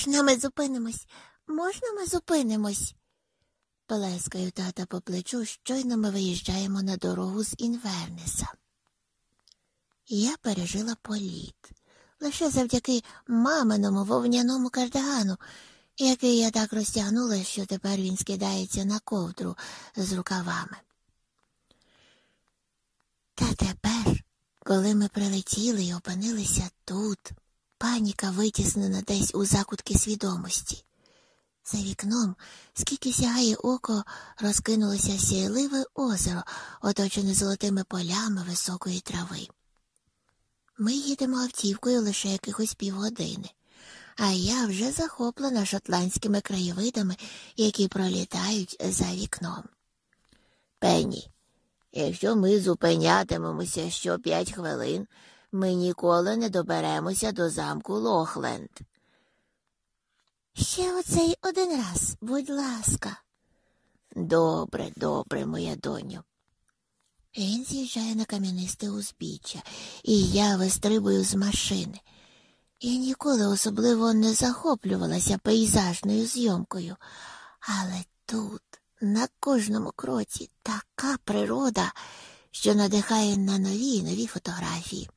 Можна ми зупинимось? Можна ми зупинимось? Плескаю тата по плечу, щойно ми виїжджаємо на дорогу з Інвернеса. Я пережила політ лише завдяки маминому вовняному кардигану, який я так розтягнула, що тепер він скидається на ковдру з рукавами. Та тепер, коли ми прилетіли і опинилися тут, паніка витіснена десь у закутки свідомості. За вікном, скільки сягає око, розкинулося сяйливе озеро, оточене золотими полями високої трави. Ми їдемо автівкою лише якихось півгодини, а я вже захоплена шотландськими краєвидами, які пролітають за вікном. Пенні, якщо ми зупинятимемося що п'ять хвилин, ми ніколи не доберемося до замку Лохленд. Ще оцей один раз, будь ласка. Добре, добре, моя доню. Він з'їжджає на кам'янисте узбіччя, і я вистрибую з машини. Я ніколи особливо не захоплювалася пейзажною зйомкою, але тут, на кожному кроці, така природа, що надихає на нові і нові фотографії.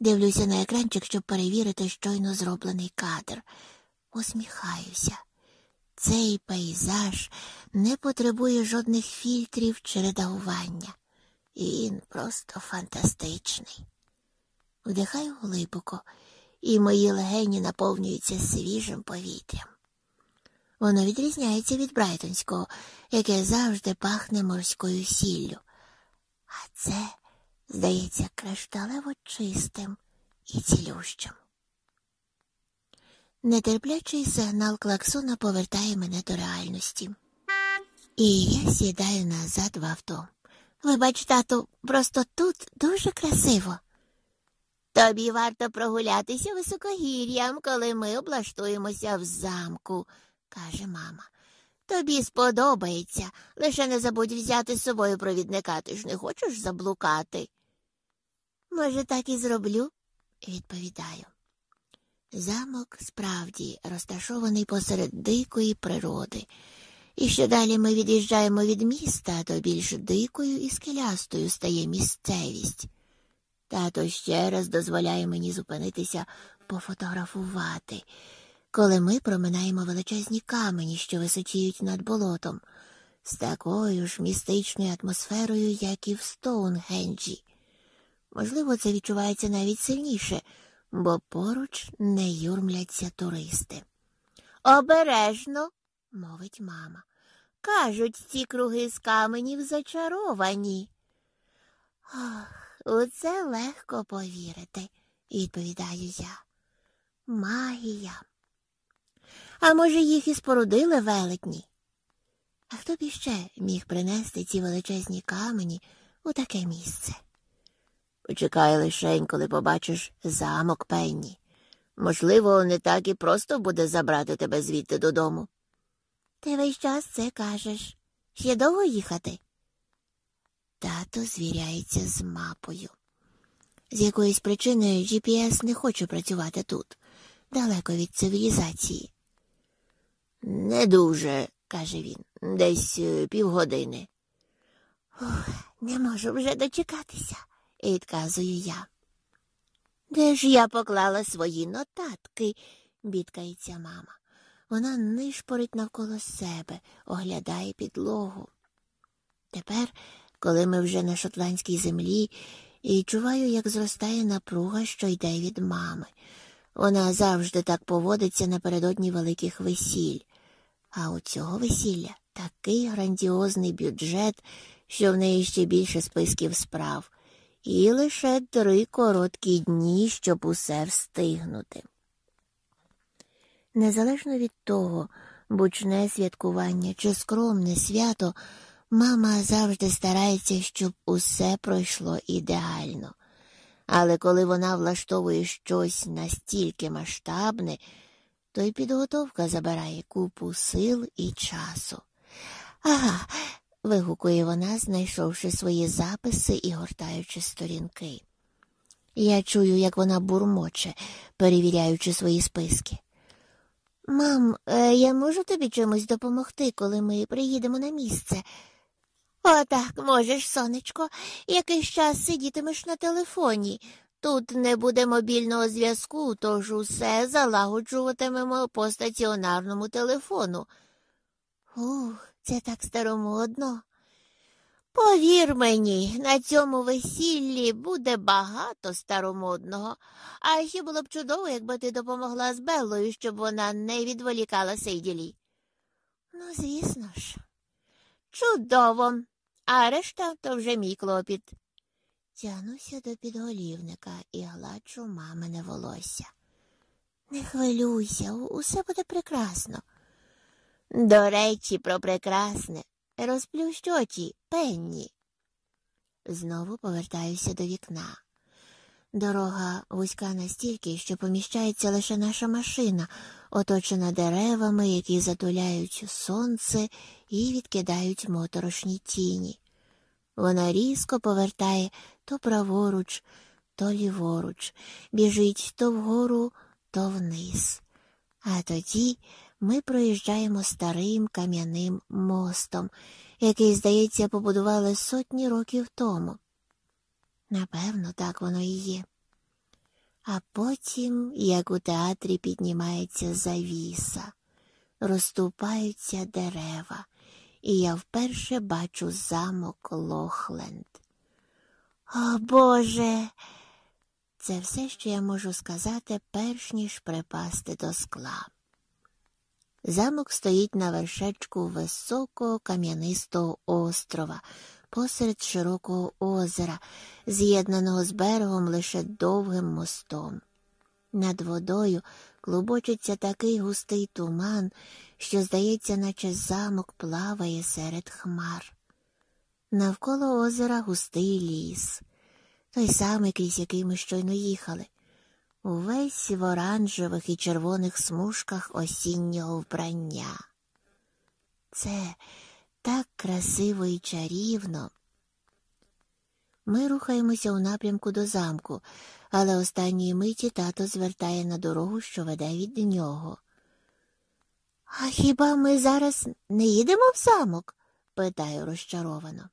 Дивлюся на екранчик, щоб перевірити щойно зроблений кадр. Усміхаюся. Цей пейзаж не потребує жодних фільтрів чи редагування. Він просто фантастичний. Вдихаю глибоко, і мої легені наповнюються свіжим повітрям. Воно відрізняється від Брайтонського, яке завжди пахне морською сіллю. А це, здається, кришталево чистим і цілющим. Нетерплячий сигнал клаксона повертає мене до реальності. І я сідаю назад в авто. Вибач, тату, просто тут дуже красиво. Тобі варто прогулятися високогір'ям, коли ми облаштуємося в замку, каже мама. Тобі сподобається, лише не забудь взяти з собою провідника, ти ж не хочеш заблукати. Може, так і зроблю, відповідаю. Замок справді розташований посеред дикої природи. І що далі ми від'їжджаємо від міста, то більш дикою і скелястою стає місцевість. Тато ще раз дозволяє мені зупинитися пофотографувати, коли ми проминаємо величезні камені, що височіють над болотом, з такою ж містичною атмосферою, як і в Стоунгенджі. Можливо, це відчувається навіть сильніше, бо поруч не юрмляться туристи. Обережно, мовить мама. Кажуть, ці круги з каменів зачаровані. Ох, у це легко повірити, відповідаю я. Магія. А може, їх і спорудили велетні? А хто б іще міг принести ці величезні камені у таке місце? Почекай лишень, коли побачиш замок пенні. Можливо, не так і просто буде забрати тебе звідти додому. Ти весь час це кажеш. Ще довго їхати? Тато звіряється з мапою. З якоїсь причини GPS не хоче працювати тут, далеко від цивілізації. Не дуже, каже він, десь е, півгодини. Ух, Не можу вже дочекатися, відказую я. Де ж я поклала свої нотатки, бідкається мама. Вона нишпорить навколо себе, оглядає підлогу. Тепер, коли ми вже на шотландській землі, і чуваю, як зростає напруга, що йде від мами. Вона завжди так поводиться напередодні великих весіль. А у цього весілля такий грандіозний бюджет, що в неї ще більше списків справ, і лише три короткі дні, щоб усе встигнути. Незалежно від того, бучне святкування чи скромне свято, мама завжди старається, щоб усе пройшло ідеально. Але коли вона влаштовує щось настільки масштабне, то й підготовка забирає купу сил і часу. Ага, вигукує вона, знайшовши свої записи і гортаючи сторінки. Я чую, як вона бурмоче, перевіряючи свої списки. Мам, е, я можу тобі чимось допомогти, коли ми приїдемо на місце? Отак можеш, сонечко, якийсь час сидітимеш на телефоні. Тут не буде мобільного зв'язку, тож усе залагоджуватимемо по стаціонарному телефону. Ух, це так старомодно. Повір мені, на цьому весіллі буде багато старомодного, а ще було б чудово, якби ти допомогла з Беллою, щоб вона не відволікала Сейділі. Ну, звісно ж. Чудово, а решта то вже мій клопіт. Тягнуся до підголівника і гладжу мамине волосся. Не хвилюйся, усе буде прекрасно. До речі, про прекрасне. Розплющ очі, пенні. Знову повертаюся до вікна. Дорога вузька настільки, що поміщається лише наша машина, оточена деревами, які затуляють сонце і відкидають моторошні тіні. Вона різко повертає то праворуч, то ліворуч, біжить то вгору, то вниз. А тоді ми проїжджаємо старим кам'яним мостом, який, здається, побудували сотні років тому. Напевно, так воно і є. А потім, як у театрі піднімається завіса, розступаються дерева, і я вперше бачу замок Лохленд. О Боже! Це все, що я можу сказати, перш ніж припасти до скла. Замок стоїть на вершечку високого кам'янистого острова, посеред широкого озера, з'єднаного з берегом лише довгим мостом. Над водою клубочиться такий густий туман, що, здається, наче замок плаває серед хмар. Навколо озера густий ліс, той самий, крізь який ми щойно їхали увесь в оранжевих і червоних смужках осіннього вбрання. Це так красиво і чарівно. Ми рухаємося у напрямку до замку, але останньої миті тато звертає на дорогу, що веде від нього. А хіба ми зараз не їдемо в замок? питаю розчаровано.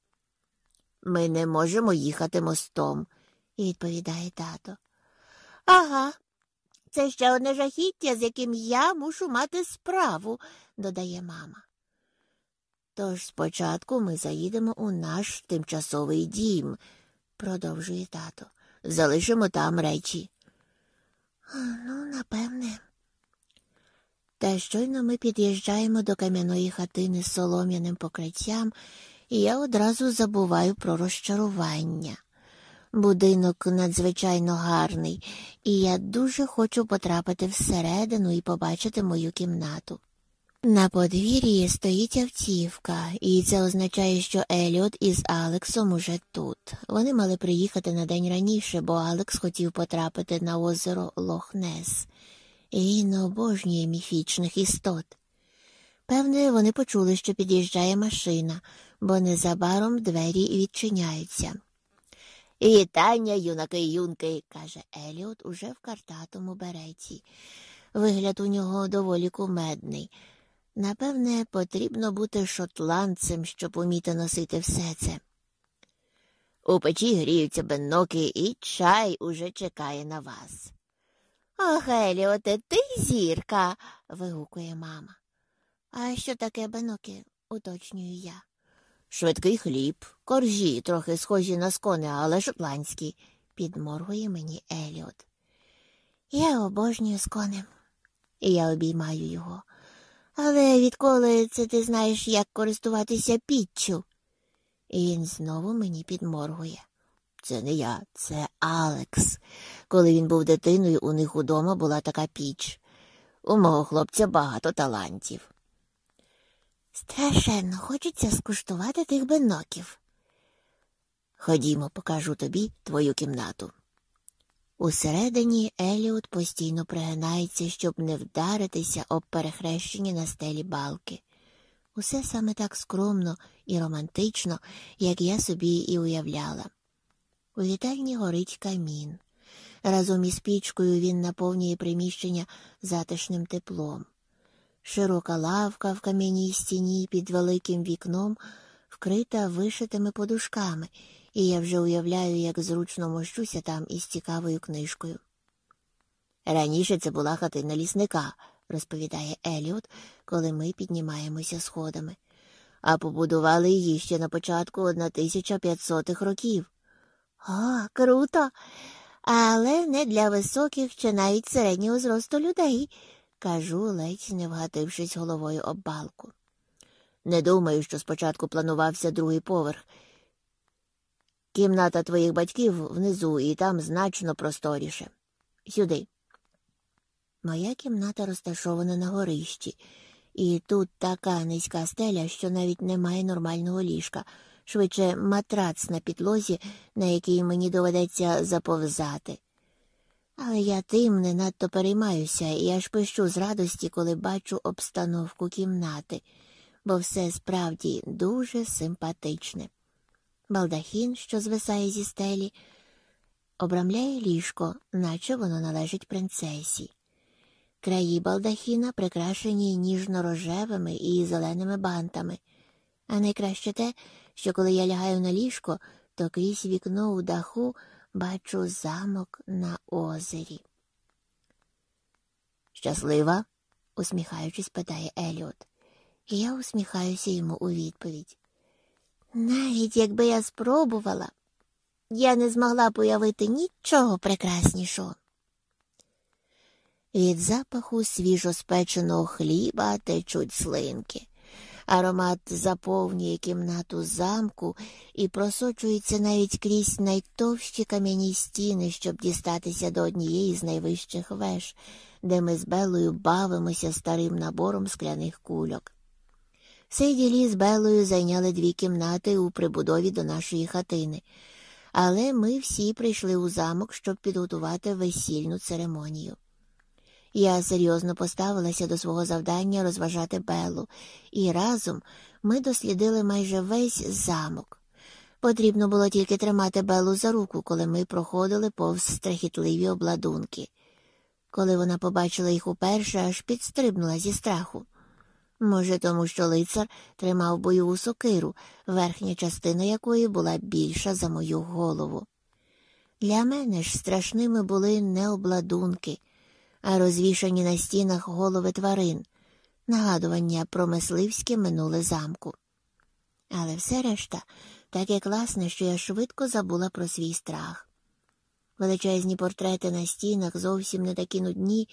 Ми не можемо їхати мостом, відповідає тато. Ага, це ще одне жахіття, з яким я мушу мати справу, додає мама. Тож спочатку ми заїдемо у наш тимчасовий дім, продовжує тато. Залишимо там речі. Ну, напевне. Та щойно ми під'їжджаємо до кам'яної хатини з солом'яним покриттям, і я одразу забуваю про розчарування. Будинок надзвичайно гарний, і я дуже хочу потрапити всередину і побачити мою кімнату. На подвір'ї стоїть автівка, і це означає, що Еліот із Алексом уже тут. Вони мали приїхати на день раніше, бо Алекс хотів потрапити на озеро Лохнес, він обожнює міфічних істот. Певне, вони почули, що під'їжджає машина, бо незабаром двері відчиняються. Вітання, юнаки й юнки, каже Еліот уже в картатому береті. Вигляд у нього доволі кумедний. Напевне, потрібно бути шотландцем, щоб уміти носити все це. У печі гріються бенноки, і чай уже чекає на вас. Ох, Еліоте, ти зірка. вигукує мама. А що таке беноки? уточнюю я. Швидкий хліб, коржі, трохи схожі на скони, але шотландські, підморгує мені Еліот. Я обожнюю скони, і я обіймаю його. Але відколи це ти знаєш, як користуватися піччю? І він знову мені підморгує. Це не я, це Алекс. Коли він був дитиною, у них удома була така піч. У мого хлопця багато талантів. Страшенно хочеться скуштувати тих биноків. Ходімо, покажу тобі твою кімнату. Усередині Еліот постійно пригинається, щоб не вдаритися об перехрещені на стелі балки. Усе саме так скромно і романтично, як я собі і уявляла. У вітальні горить камін. Разом із пічкою він наповнює приміщення затишним теплом. Широка лавка в кам'яній стіні під великим вікном вкрита вишитими подушками, і я вже уявляю, як зручно мощуся там із цікавою книжкою. Раніше це була хатина лісника, розповідає Еліот, коли ми піднімаємося сходами, а побудували її ще на початку 1500-х років. О, круто! Але не для високих чи навіть середнього зросту людей, кажу, ледь не вгатившись головою об балку. Не думаю, що спочатку планувався другий поверх. Кімната твоїх батьків внизу, і там значно просторіше. Сюди. Моя кімната розташована на горищі, і тут така низька стеля, що навіть немає нормального ліжка, швидше матрац на підлозі, на який мені доведеться заповзати. Але я тим не надто переймаюся і аж пищу з радості, коли бачу обстановку кімнати, бо все справді дуже симпатичне. Балдахін, що звисає зі стелі, обрамляє ліжко, наче воно належить принцесі. Краї балдахіна прикрашені ніжно-рожевими і зеленими бантами, а найкраще те, що коли я лягаю на ліжко, то крізь вікно у даху бачу замок на озері. Щаслива? усміхаючись, питає Еліот. Я усміхаюся йому у відповідь. Навіть якби я спробувала, я не змогла б уявити нічого прекраснішого. Від запаху свіжоспеченого хліба течуть слинки. Аромат заповнює кімнату замку і просочується навіть крізь найтовщі кам'яні стіни, щоб дістатися до однієї з найвищих веж, де ми з Белою бавимося старим набором скляних кульок. Сейділі з Белою зайняли дві кімнати у прибудові до нашої хатини, але ми всі прийшли у замок, щоб підготувати весільну церемонію. Я серйозно поставилася до свого завдання розважати Беллу, і разом ми дослідили майже весь замок. Потрібно було тільки тримати Беллу за руку, коли ми проходили повз страхітливі обладунки. Коли вона побачила їх уперше, аж підстрибнула зі страху. Може, тому що лицар тримав бойову сокиру, верхня частина якої була більша за мою голову. Для мене ж страшними були не обладунки а розвішані на стінах голови тварин, нагадування про мисливське минуле замку. Але все решта таке класне, що я швидко забула про свій страх. Величезні портрети на стінах зовсім не такі нудні,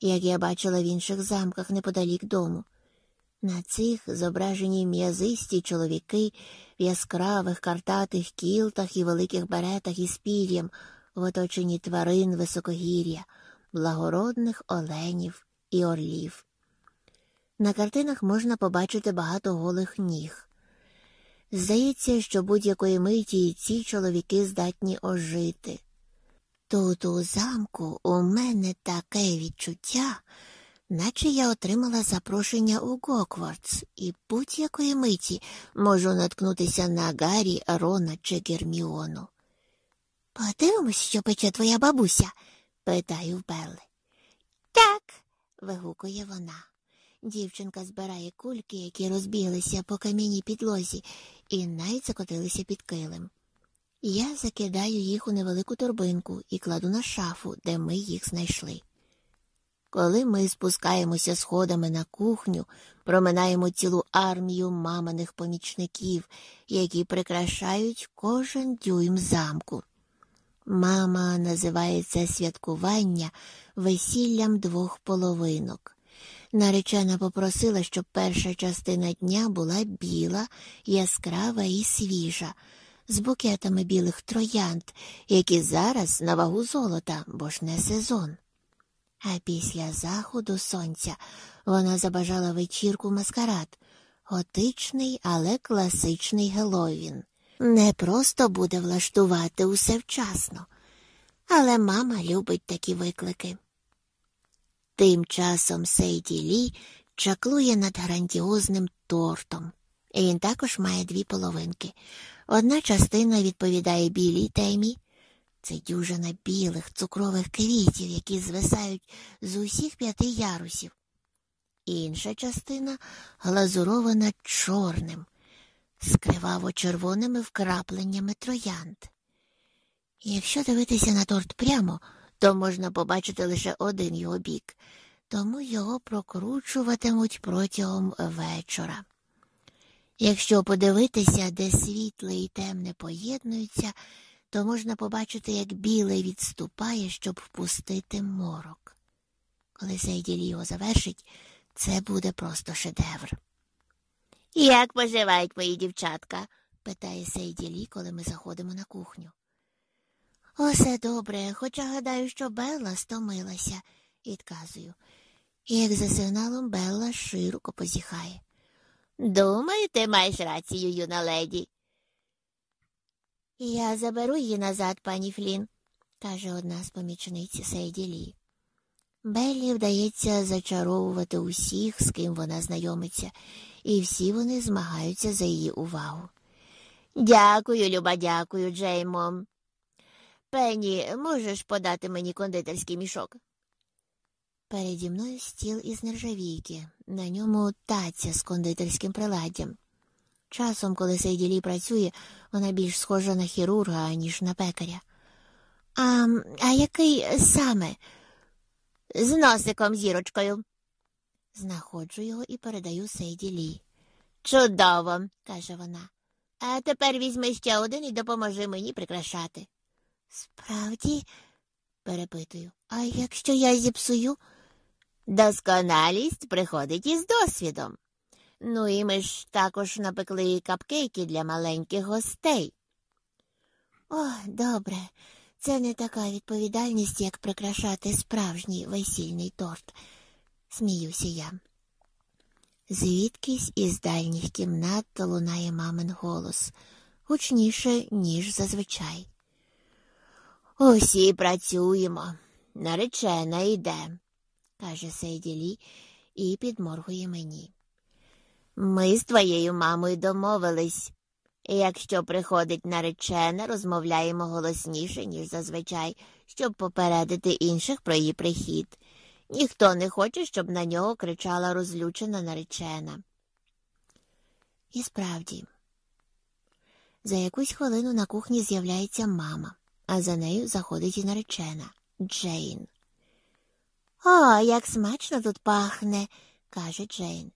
як я бачила в інших замках неподалік дому. На цих зображені м'язисті чоловіки в яскравих картатих кілтах і великих беретах із пір'ям, в оточенні тварин високогір'я благородних оленів і орлів. На картинах можна побачити багато голих ніг. Здається, що будь-якої миті і ці чоловіки здатні ожити. Тут у замку у мене таке відчуття, наче я отримала запрошення у Гоквардс і будь-якої миті можу наткнутися на Гаррі, Рона чи Герміону. Подивимось, що пече твоя бабуся, питаю в Белли. Так. вигукує вона. Дівчинка збирає кульки, які розбіглися по кам'яній підлозі, і навіть закотилися під килим. Я закидаю їх у невелику торбинку і кладу на шафу, де ми їх знайшли. Коли ми спускаємося сходами на кухню, проминаємо цілу армію маминих помічників, які прикрашають кожен дюйм замку. Мама називає це святкування весіллям двох половинок. Наречена попросила, щоб перша частина дня була біла, яскрава і свіжа, з букетами білих троянд, які зараз на вагу золота, бо ж не сезон. А після заходу сонця вона забажала вечірку маскарад, готичний, але класичний Геловін. Не просто буде влаштувати усе вчасно, але мама любить такі виклики. Тим часом Сейді Лі чаклує над грандіозним тортом, і він також має дві половинки. Одна частина відповідає білій темі, це дюжина білих цукрових квітів, які звисають з усіх п'яти ярусів. інша частина глазурована чорним, з криваво-червоними вкрапленнями троянд. Якщо дивитися на торт прямо, то можна побачити лише один його бік, тому його прокручуватимуть протягом вечора. Якщо подивитися, де світле і темне поєднуються, то можна побачити, як білий відступає, щоб впустити морок. Коли Сейділі його завершить, це буде просто шедевр. Як поживають мої дівчатка? питає Сейділі, коли ми заходимо на кухню. Усе добре, хоча гадаю, що Белла стомилася, відказую. І як за сигналом Белла широко позіхає. Думаю, ти маєш рацію, юна леді. Я заберу її назад, пані Флін, каже одна з помічниць Сейді Лі. Беллі вдається зачаровувати усіх, з ким вона знайомиться, і всі вони змагаються за її увагу. Дякую, Люба, дякую, Джеймо. Пенні, можеш подати мені кондитерський мішок? Переді мною стіл із нержавійки, на ньому таця з кондитерським приладдям. Часом, коли Сейділі працює, вона більш схожа на хірурга, ніж на пекаря. А а який саме? З носиком зірочкою. Знаходжу його і передаю Сейділі. Чудово, каже вона. А тепер візьми ще один і допоможи мені прикрашати. Справді, перепитую, а якщо я зіпсую? Досконалість приходить із досвідом. Ну і ми ж також напекли капкейки для маленьких гостей. О, добре, це не така відповідальність, як прикрашати справжній весільний торт, сміюся я. Звідкись із дальніх кімнат лунає мамин голос, гучніше, ніж зазвичай. Усі працюємо, наречена йде каже Сейділі і підморгує мені. Ми з твоєю мамою домовились. Якщо приходить наречена, розмовляємо голосніше, ніж зазвичай, щоб попередити інших про її прихід. Ніхто не хоче, щоб на нього кричала розлючена наречена. І справді, за якусь хвилину на кухні з'являється мама, а за нею заходить і наречена Джейн. О, як смачно тут пахне, каже Джейн.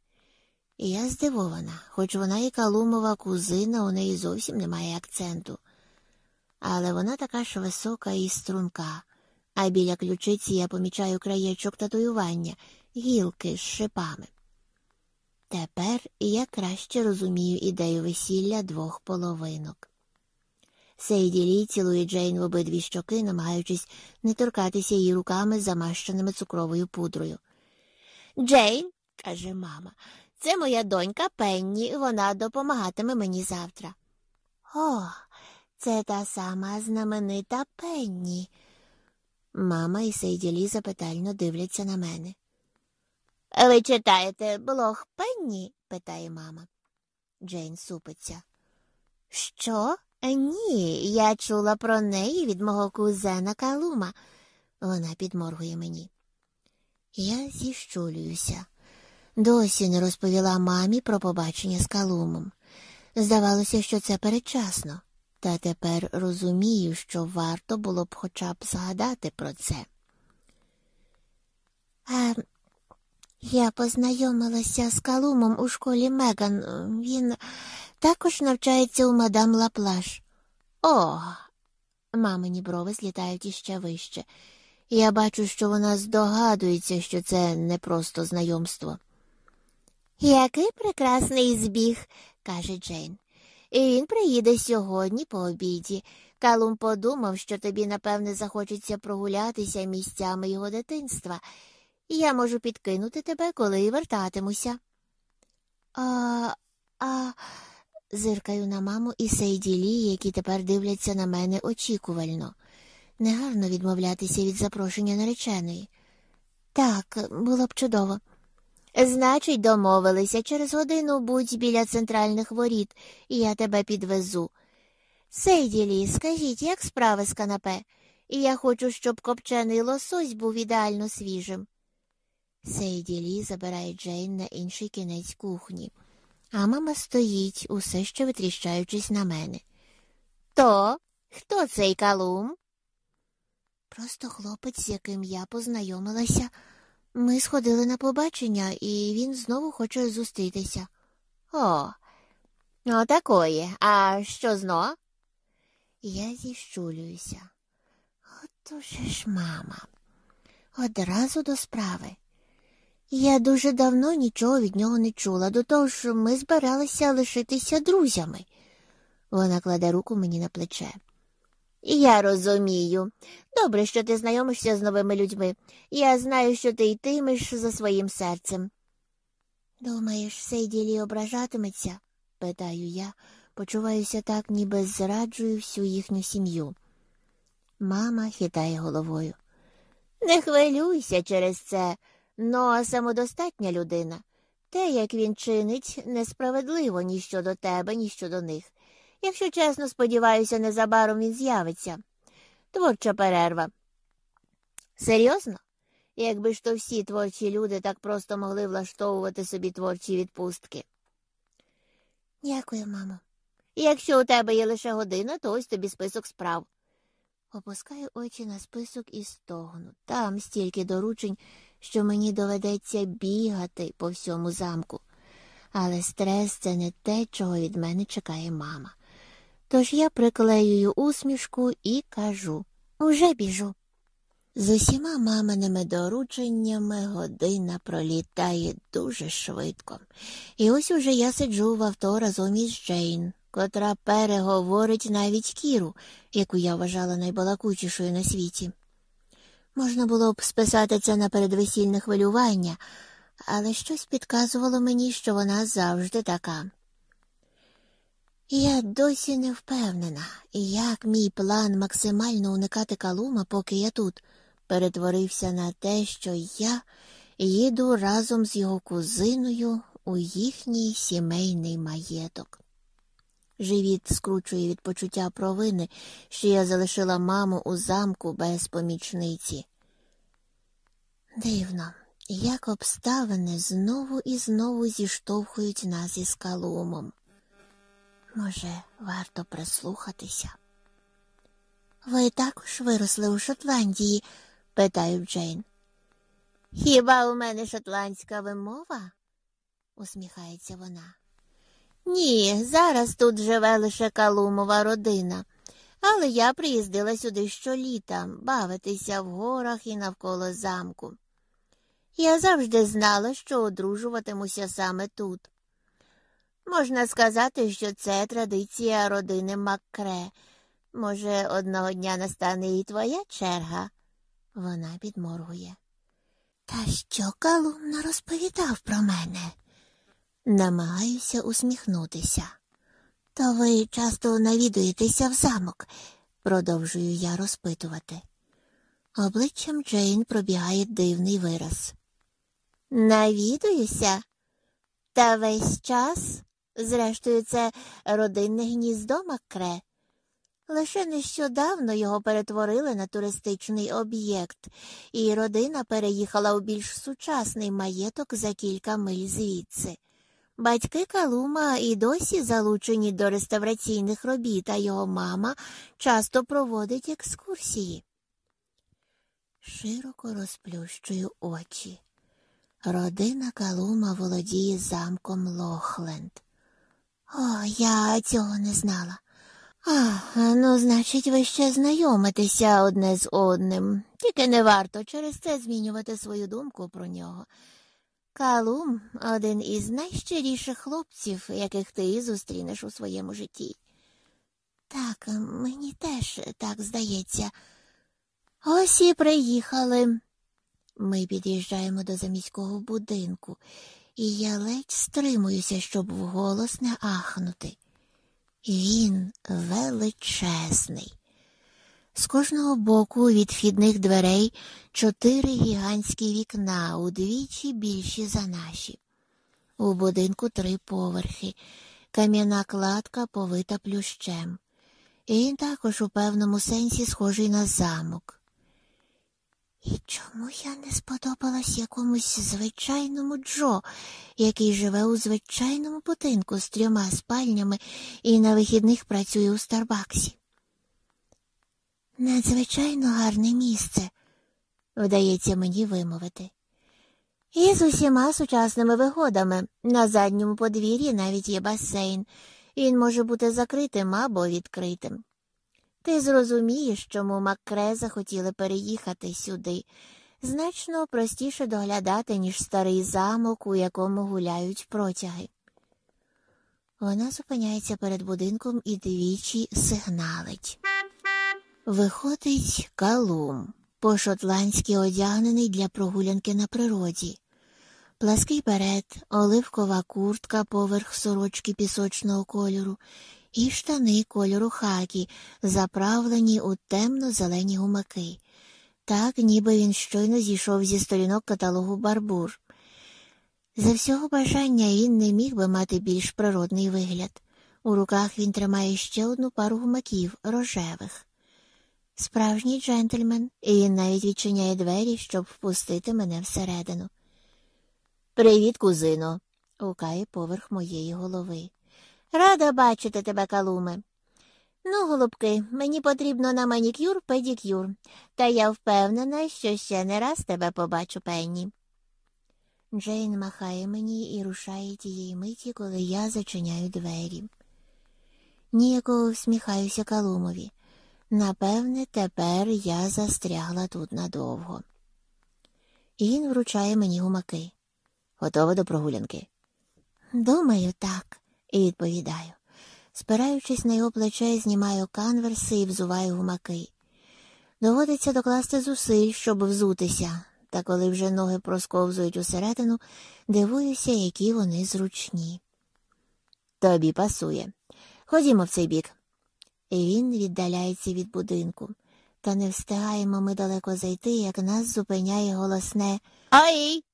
Я здивована, хоч вона і калумова кузина, у неї зовсім немає акценту. Але вона така ж висока і струнка, а біля ключиці я помічаю краєчок татуювання, гілки з шипами. Тепер я краще розумію ідею весілля двох половинок. Сейді Лі цілує Джейн в обидві щоки, намагаючись не торкатися її руками, замащеними цукровою пудрою. Джейн, каже мама, це моя донька Пенні, вона допомагатиме мені завтра. О, це та сама знаменита Пенні. Мама і Сейді Лі запитально дивляться на мене. Ви читаєте блог Пенні? питає мама. Джейн супиться. Що? Ні, я чула про неї від мого кузена Калума. Вона підморгує мені. Я зіщулююся. Досі не розповіла мамі про побачення з Калумом. Здавалося, що це передчасно, та тепер розумію, що варто було б хоча б згадати про це. А я познайомилася з Калумом у школі Меган. Він також навчається у мадам Лаплаш. О, мамині брови злітають іще вище. Я бачу, що вона здогадується, що це не просто знайомство. Який прекрасний збіг, каже Джейн. І він приїде сьогодні по обіді. Калум подумав, що тобі, напевне, захочеться прогулятися місцями його дитинства. Я можу підкинути тебе, коли вертатимуся. А, а, зиркаю на маму і Сейділі, які тепер дивляться на мене очікувально. Негарно відмовлятися від запрошення нареченої. Так, було б чудово. Значить, домовилися, через годину будь біля центральних воріт, і я тебе підвезу. Сейділі, скажіть, як справи з канапе? І я хочу, щоб копчений лосось був ідеально свіжим. Сейді Лі забирає Джейн на інший кінець кухні, а мама стоїть, усе ще витріщаючись на мене. То, хто цей калум? Просто хлопець, з яким я познайомилася. Ми сходили на побачення, і він знову хоче зустрітися. О, отакої. А що зно? Я зіщулююся. Отже ж, мама, одразу до справи. Я дуже давно нічого від нього не чула, до того ж ми збиралися лишитися друзями. Вона кладе руку мені на плече. Я розумію. Добре, що ти знайомишся з новими людьми. Я знаю, що ти йтимеш за своїм серцем. Думаєш, Сейділі ображатиметься? питаю я, почуваюся так, ніби зраджую всю їхню сім'ю. Мама хитає головою. Не хвилюйся через це, но самодостатня людина. Те, як він чинить, несправедливо ні щодо тебе, ні щодо них. Якщо чесно, сподіваюся, незабаром він з'явиться. Творча перерва. Серйозно? Якби ж то всі творчі люди так просто могли влаштовувати собі творчі відпустки. Дякую, мамо. Якщо у тебе є лише година, то ось тобі список справ. Опускаю очі на список і стогну. Там стільки доручень, що мені доведеться бігати по всьому замку. Але стрес це не те, чого від мене чекає мама. Тож я приклеюю усмішку і кажу уже біжу. З усіма маминими дорученнями година пролітає дуже швидко. І ось уже я сиджу в авто разом із Джейн, котра переговорить навіть кіру, яку я вважала найбалакучішою на світі. Можна було б списати це на передвесільне хвилювання, але щось підказувало мені, що вона завжди така. Я досі не впевнена, як мій план максимально уникати калума, поки я тут, перетворився на те, що я їду разом з його кузиною у їхній сімейний маєток. Живіт скручує від почуття провини, що я залишила маму у замку без помічниці. Дивно, як обставини знову і знову зіштовхують нас із калумом. Може, варто прислухатися. Ви також виросли у Шотландії? питаю Джейн. Хіба у мене шотландська вимова? усміхається вона. Ні, зараз тут живе лише Калумова родина, але я приїздила сюди щоліта бавитися в горах і навколо замку. Я завжди знала, що одружуватимуся саме тут. Можна сказати, що це традиція родини Маккре. Може, одного дня настане і твоя черга? Вона підморгує. Та що Калум не розповідав про мене? Намагаюся усміхнутися. То ви часто навідуєтеся в замок, продовжую я розпитувати. Обличчям Джейн пробігає дивний вираз. Навідуюся? Та весь час Зрештою, це родинне гніздо Макре. Лише нещодавно його перетворили на туристичний об'єкт, і родина переїхала у більш сучасний маєток за кілька миль звідси. Батьки Калума і досі залучені до реставраційних робіт, а його мама часто проводить екскурсії. Широко розплющую очі. Родина Калума володіє замком Лохленд. О, я цього не знала. А, ну, значить, ви ще знайомитеся одне з одним, тільки не варто через це змінювати свою думку про нього. Калум один із найщиріших хлопців, яких ти зустрінеш у своєму житті. Так, мені теж так здається. Ось і приїхали. Ми під'їжджаємо до заміського будинку, і я ледь стримуюся, щоб вголос не ахнути. Він величезний. З кожного боку від вхідних дверей чотири гігантські вікна, удвічі більші за наші. У будинку три поверхи, кам'яна кладка повита плющем. І він також у певному сенсі схожий на замок. І чому я не сподобалась якомусь звичайному Джо, який живе у звичайному будинку з трьома спальнями і на вихідних працює у Старбаксі? Надзвичайно гарне місце, вдається мені вимовити. І з усіма сучасними вигодами. На задньому подвір'ї навіть є басейн. Він може бути закритим або відкритим. Ти зрозумієш, чому Маккре захотіли переїхати сюди. Значно простіше доглядати, ніж старий замок, у якому гуляють протяги. Вона зупиняється перед будинком і двічі сигналить. Виходить калум, по шотландськи одягнений для прогулянки на природі. Плаский берет, оливкова куртка поверх сорочки пісочного кольору і штани кольору хакі, заправлені у темно-зелені гумаки. Так, ніби він щойно зійшов зі сторінок каталогу Барбур. За всього бажання він не міг би мати більш природний вигляд. У руках він тримає ще одну пару гумаків рожевих. Справжній джентльмен, і він навіть відчиняє двері, щоб впустити мене всередину. Привіт, кузино, гукає поверх моєї голови. Рада бачити тебе, калуме. Ну, голубки, мені потрібно на манікюр педикюр, та я впевнена, що ще не раз тебе побачу пенні. Джейн махає мені і рушає тієї миті, коли я зачиняю двері. Ніяково всміхаюся калумові. Напевне, тепер я застрягла тут надовго. І він вручає мені гумаки. Готова до прогулянки? Думаю, так, і відповідаю. Спираючись на його плече, знімаю канверси і взуваю гумаки. Доводиться докласти зусиль, щоб взутися, та коли вже ноги просковзують усередину, дивуюся, які вони зручні. Тобі пасує. Ходімо в цей бік. І він віддаляється від будинку. Та не встигаємо ми далеко зайти, як нас зупиняє голосне Ай!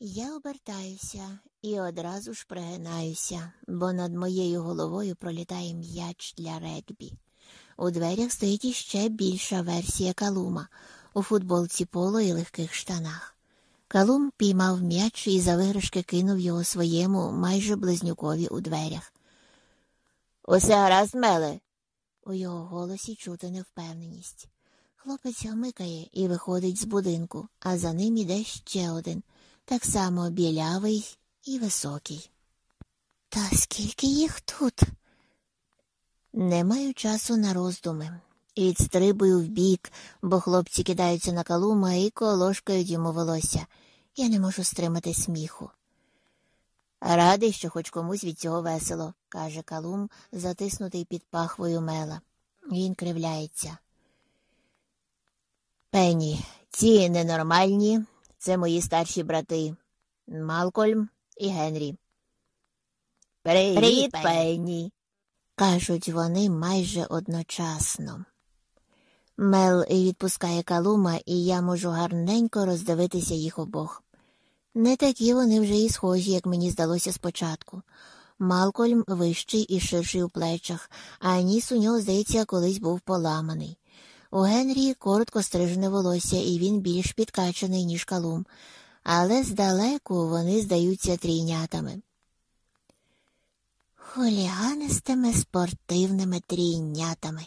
Я обертаюся і одразу ж пригинаюся, бо над моєю головою пролітає м'яч для регбі. У дверях стоїть іще більша версія калума у футболці поло і легких штанах. Калум піймав м'яч і за виграшки кинув його своєму майже близнюкові у дверях. Усе гаразд, меле. У його голосі чути невпевненість. Хлопець гмикає і виходить з будинку, а за ним іде ще один так само білявий і високий. Та скільки їх тут? Не маю часу на роздуми. Відстрибую вбік, бо хлопці кидаються на калума і колошкають йому волосся. Я не можу стримати сміху. Радий, що хоч комусь від цього весело, каже Калум, затиснутий під пахвою мела. Він кривляється. Пені, ці ненормальні це мої старші брати Малкольм і Генрі. Привіт, Пенні, кажуть вони майже одночасно. Мел відпускає калума, і я можу гарненько роздивитися їх обох. Не такі вони вже і схожі, як мені здалося спочатку. Малкольм вищий і ширший у плечах, а ніс у нього, здається, колись був поламаний. У Генрі коротко стрижене волосся, і він більш підкачаний, ніж калум, але здалеку вони здаються трійнятами. Хуліганистими спортивними трійнятами,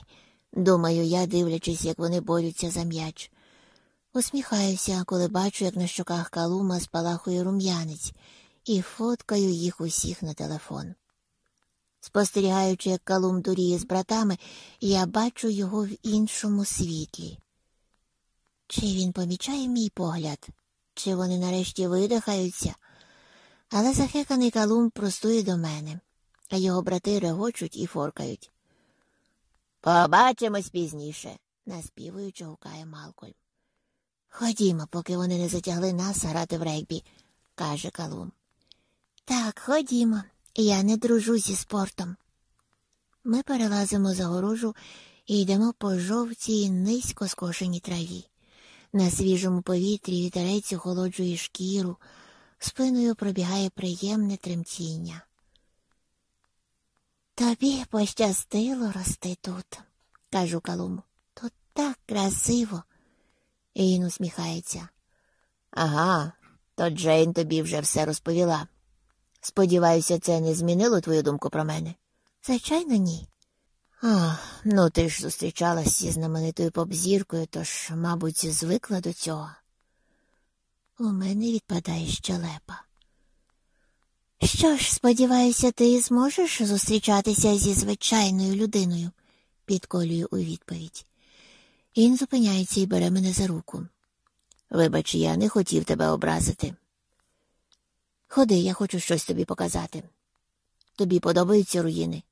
думаю я, дивлячись, як вони борються за м'яч. Усміхаюся, коли бачу, як на щоках калума спалахує рум'янець, і фоткаю їх усіх на телефон. Спостерігаючи, як Калум дуріє з братами, я бачу його в іншому світлі. Чи він помічає мій погляд, чи вони нарешті видихаються, але захеканий Калум простує до мене, а його брати регочуть і форкають. Побачимось пізніше, наспівуючи гукає Малкольм. Ходімо, поки вони не затягли нас грати в регбі, каже Калум. Так, ходімо, я не дружу зі спортом. Ми перелазимо загорожу і йдемо по жовтій низько скошеній траві. На свіжому повітрі вітерець охолоджує шкіру, спиною пробігає приємне тремтіння. Тобі пощастило рости тут, кажу Калуму. Тут так красиво. І він усміхається. Ага, то Джейн тобі вже все розповіла. Сподіваюся, це не змінило твою думку про мене? Звичайно, ні. А, ну ти ж зустрічалась зі знаменитою поп-зіркою, тож, мабуть, звикла до цього. У мене відпадає щелепа. Що ж, сподіваюся, ти зможеш зустрічатися зі звичайною людиною, підколюю у відповідь. Він зупиняється і бере мене за руку. Вибач, я не хотів тебе образити. Ходи, я хочу щось тобі показати. Тобі подобаються руїни?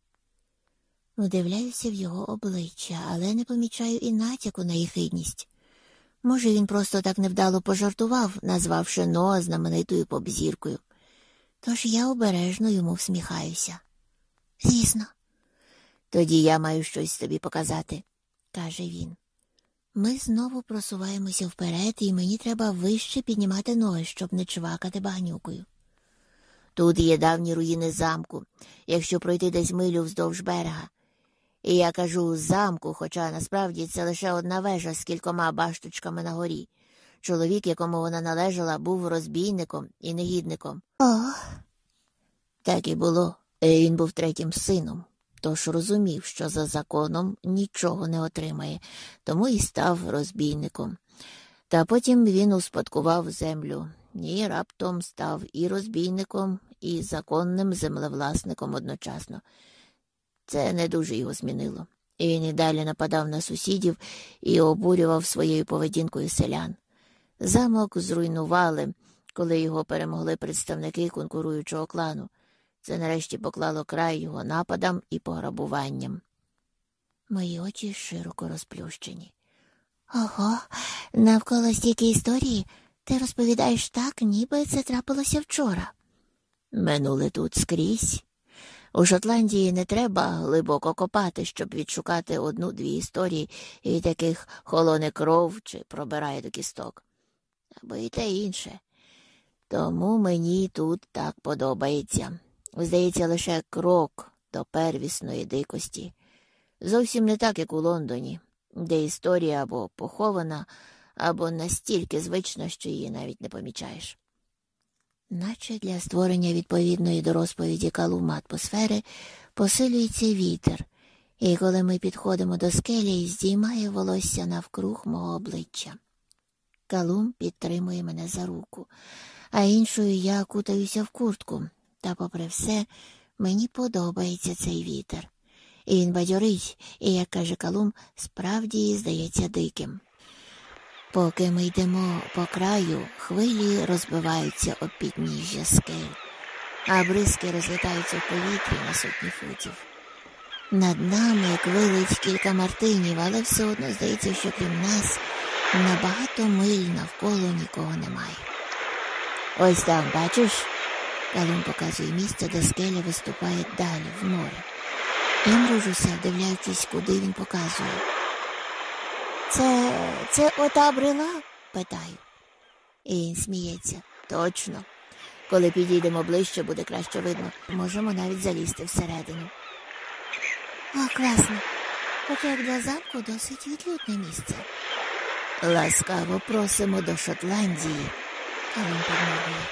Вдивляюся в його обличчя, але не помічаю і натяку на їх хидність. Може, він просто так невдало пожартував, назвавши Ноа знаменитою попзіркою. Тож я обережно йому всміхаюся. Звісно, тоді я маю щось тобі показати, каже він. Ми знову просуваємося вперед, і мені треба вище піднімати ноги, щоб не чвакати багнюкою. Тут є давні руїни замку, якщо пройти десь милю вздовж берега. І я кажу замку, хоча насправді це лише одна вежа з кількома башточками на горі. Чоловік, якому вона належала, був розбійником і негідником. О. Так і було. Він був третім сином, тож розумів, що за законом нічого не отримає, тому і став розбійником. Та потім він успадкував землю і раптом став і розбійником, і законним землевласником одночасно. Це не дуже його змінило. І він і далі нападав на сусідів і обурював своєю поведінкою селян. Замок зруйнували, коли його перемогли представники конкуруючого клану. Це нарешті поклало край його нападам і пограбуванням. Мої очі широко розплющені. Ого, навколо стільки історії ти розповідаєш так, ніби це трапилося вчора. Минули тут скрізь. У Шотландії не треба глибоко копати, щоб відшукати одну-дві історії, від яких холоне кров чи пробирає до кісток, або і те інше. Тому мені тут так подобається. Здається, лише крок до первісної дикості. Зовсім не так, як у Лондоні, де історія або похована, або настільки звична, що її навіть не помічаєш. Наче для створення відповідної до розповіді калума атмосфери посилюється вітер, і коли ми підходимо до скелі, здіймає волосся навкруг мого обличчя. Калум підтримує мене за руку, а іншою я кутаюся в куртку, та, попри все, мені подобається цей вітер. І він бадьорить, і, як каже Калум, справді здається диким. Поки ми йдемо по краю, хвилі розбиваються об підніжжя скель, а бризки розлітаються в повітрі на сотні футів. Над нами квилить кілька мартинів, але все одно здається, що крім нас на багато миль навколо нікого немає. Ось там, бачиш? Калум показує місце, де скеля виступає далі, в море. Я мружуся, вдивляючись, куди він показує. Це це ота брила? питаю. І він сміється. Точно. Коли підійдемо ближче, буде краще видно. Можемо навіть залізти всередину. О, класно. Хоча як для замку досить відлюдне місце. Ласкаво просимо до Шотландії, підморгує.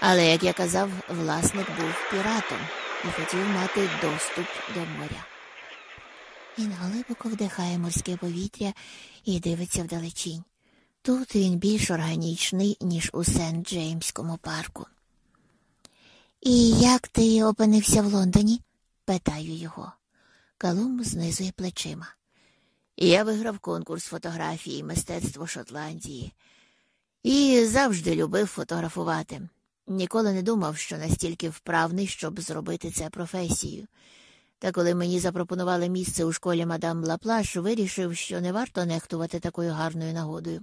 Але, як я казав, власник був піратом і хотів мати доступ до моря. Він глибоко вдихає морське повітря і дивиться вдалечінь. Тут він більш органічний, ніж у Сент Джеймському парку. І як ти опинився в Лондоні? питаю його. Калум знизує плечима. Я виграв конкурс фотографії мистецтво Шотландії і завжди любив фотографувати. Ніколи не думав, що настільки вправний, щоб зробити це професією. Та коли мені запропонували місце у школі мадам Лаплаш, вирішив, що не варто нехтувати такою гарною нагодою.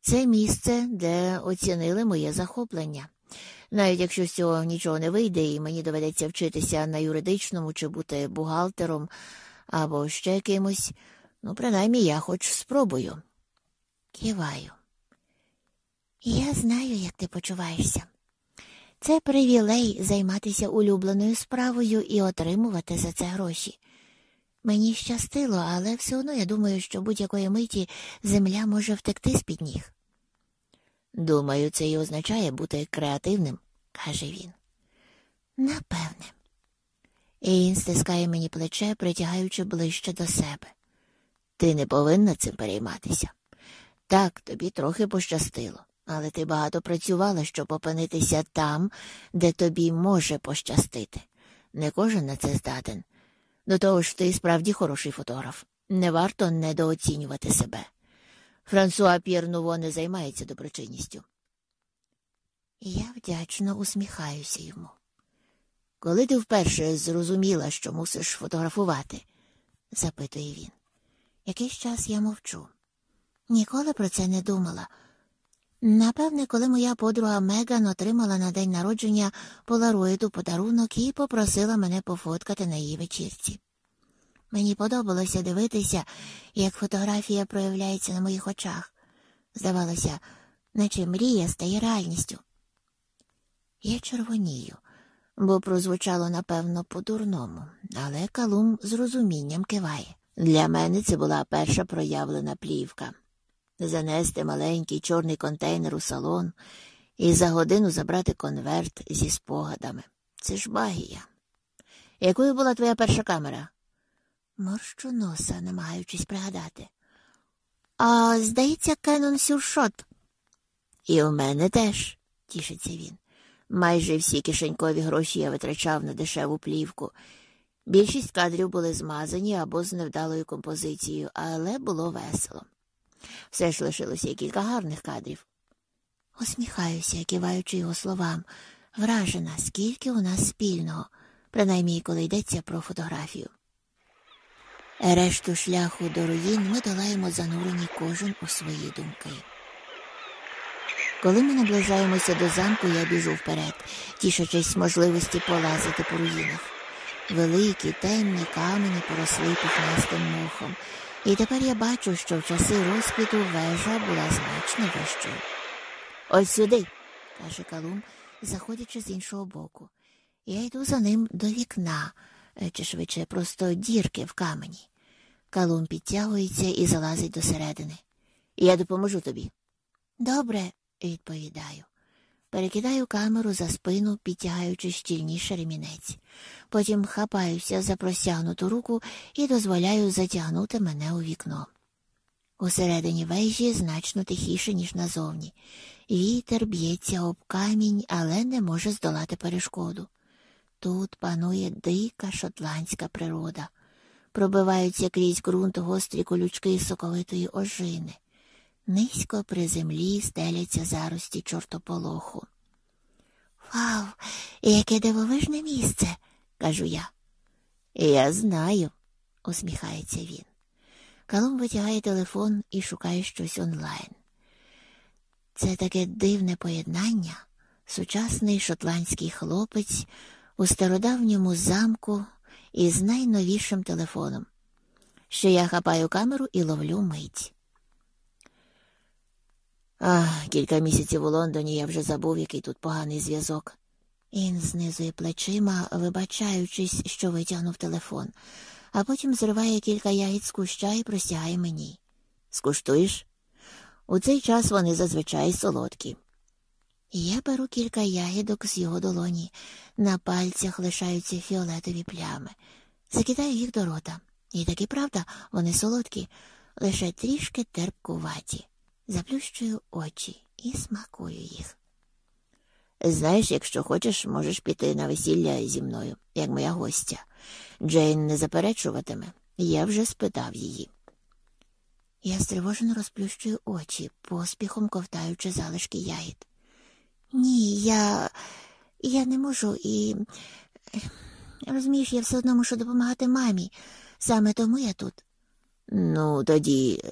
Це місце, де оцінили моє захоплення. Навіть якщо з цього нічого не вийде, і мені доведеться вчитися на юридичному чи бути бухгалтером або ще кимось, ну, принаймні я хоч спробую. Киваю. Я знаю, як ти почуваєшся. Це привілей займатися улюбленою справою і отримувати за це гроші. Мені щастило, але все одно я думаю, що будь-якої миті земля може втекти з під ніг. Думаю, це і означає бути креативним, каже він. Напевне. І він стискає мені плече, притягаючи ближче до себе. Ти не повинна цим перейматися. Так, тобі трохи пощастило, але ти багато працювала, щоб опинитися там, де тобі може пощастити. Не кожен на це здатен. До того ж, ти справді хороший фотограф. Не варто недооцінювати себе. Франсуа П'єр Нуво не займається доброчинністю. Я вдячно усміхаюся йому. Коли ти вперше зрозуміла, що мусиш фотографувати? запитує він. Якийсь час я мовчу. Ніколи про це не думала. Напевне, коли моя подруга Меган отримала на день народження полароїду подарунок і попросила мене пофоткати на її вечірці. Мені подобалося дивитися, як фотографія проявляється на моїх очах. Здавалося, наче мрія стає реальністю. Я червонію, бо прозвучало, напевно, по-дурному, але Калум з розумінням киває. Для мене це була перша проявлена плівка. Занести маленький чорний контейнер у салон і за годину забрати конверт зі спогадами. Це ж багія. Якою була твоя перша камера? Морщу носа, намагаючись пригадати. А, здається, Canon Surshot. І у мене теж, тішиться він. Майже всі кишенькові гроші я витрачав на дешеву плівку. Більшість кадрів були змазані або з невдалою композицією, але було весело. Все ж лишилося кілька гарних кадрів. Усміхаюся, киваючи його словам, вражена, скільки у нас спільного, принаймні коли йдеться про фотографію. Решту шляху до руїн ми долаємо занурені кожен у свої думки. Коли ми наближаємося до замку, я біжу вперед, тішачись можливості полазити по руїнах. Великі, темні камені поросли пухнастим мохом, і тепер я бачу, що в часи розквіту вежа була значно вищою. Ось сюди, каже Калум, заходячи з іншого боку. Я йду за ним до вікна, е, чи швидше просто дірки в камені. Калум підтягується і залазить досередини. Я допоможу тобі. Добре, відповідаю. Перекидаю камеру за спину, підтягаючи щільніше ремінець. Потім хапаюся за простягнуту руку і дозволяю затягнути мене у вікно. Усередині вежі значно тихіше, ніж назовні. Вітер б'ється об камінь, але не може здолати перешкоду. Тут панує дика шотландська природа. Пробиваються крізь ґрунт гострі колючки соковитої ожини. Низько при землі стеляться зарості чортополоху. Вау, яке дивовижне місце, кажу я. Я знаю, усміхається він. Калум витягає телефон і шукає щось онлайн. Це таке дивне поєднання, сучасний шотландський хлопець у стародавньому замку із найновішим телефоном, що я хапаю камеру і ловлю мить. Ах, кілька місяців у Лондоні я вже забув, який тут поганий зв'язок. Він знизує плечима, вибачаючись, що витягнув телефон, а потім зриває кілька ягід з куща і простягає мені. Скуштуєш? У цей час вони зазвичай солодкі. Я беру кілька ягідок з його долоні, на пальцях лишаються фіолетові плями, закидаю їх до рота. І таки правда, вони солодкі, лише трішки терпкуваті заплющую очі і смакую їх. Знаєш, якщо хочеш, можеш піти на весілля зі мною, як моя гостя. Джейн не заперечуватиме, я вже спитав її. Я стривожено розплющую очі, поспіхом ковтаючи залишки ягід. Ні, я я не можу і. Розумієш, я все одно мушу допомагати мамі. Саме тому я тут. Ну, тоді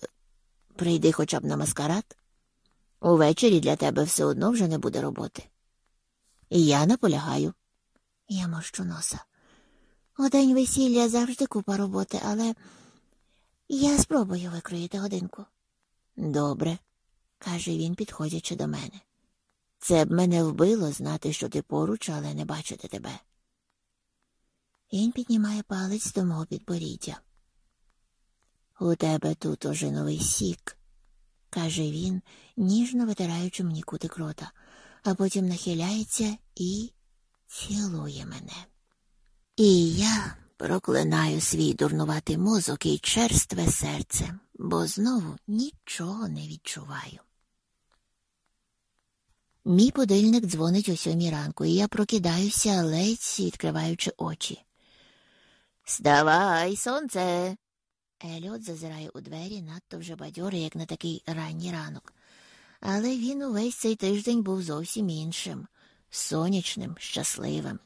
Прийди хоча б на маскарад. Увечері для тебе все одно вже не буде роботи. І я наполягаю. Я морщу носа. У день весілля завжди купа роботи, але я спробую викроїти годинку. Добре, каже він, підходячи до мене. Це б мене вбило знати, що ти поруч, але не бачити тебе. Він піднімає палець до мого підборіддя. У тебе тут уже новий сік, каже він, ніжно витираючи мені кутик рота, а потім нахиляється і цілує мене. І я проклинаю свій дурнуватий мозок і черстве серце, бо знову нічого не відчуваю. Мій будильник дзвонить о сьомій ранку, і я прокидаюся, ледь відкриваючи очі. Вставай, сонце. Еліот зазирає у двері надто вже бадьорий, як на такий ранній ранок. Але він увесь цей тиждень був зовсім іншим, сонячним, щасливим,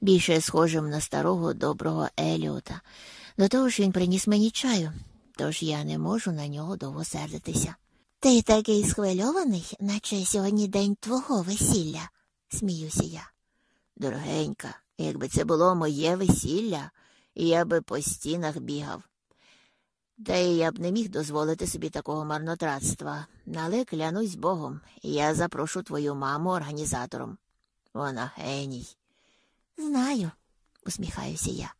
більше схожим на старого доброго Еліота. До того ж він приніс мені чаю, тож я не можу на нього довго сердитися. Ти такий схвильований, наче сьогодні день твого весілля, сміюся я. Дорогенька, якби це було моє весілля, я би по стінах бігав. Та й я б не міг дозволити собі такого марнотратства, але клянусь Богом, я запрошу твою маму організатором. Вона геній. Знаю, усміхаюся я.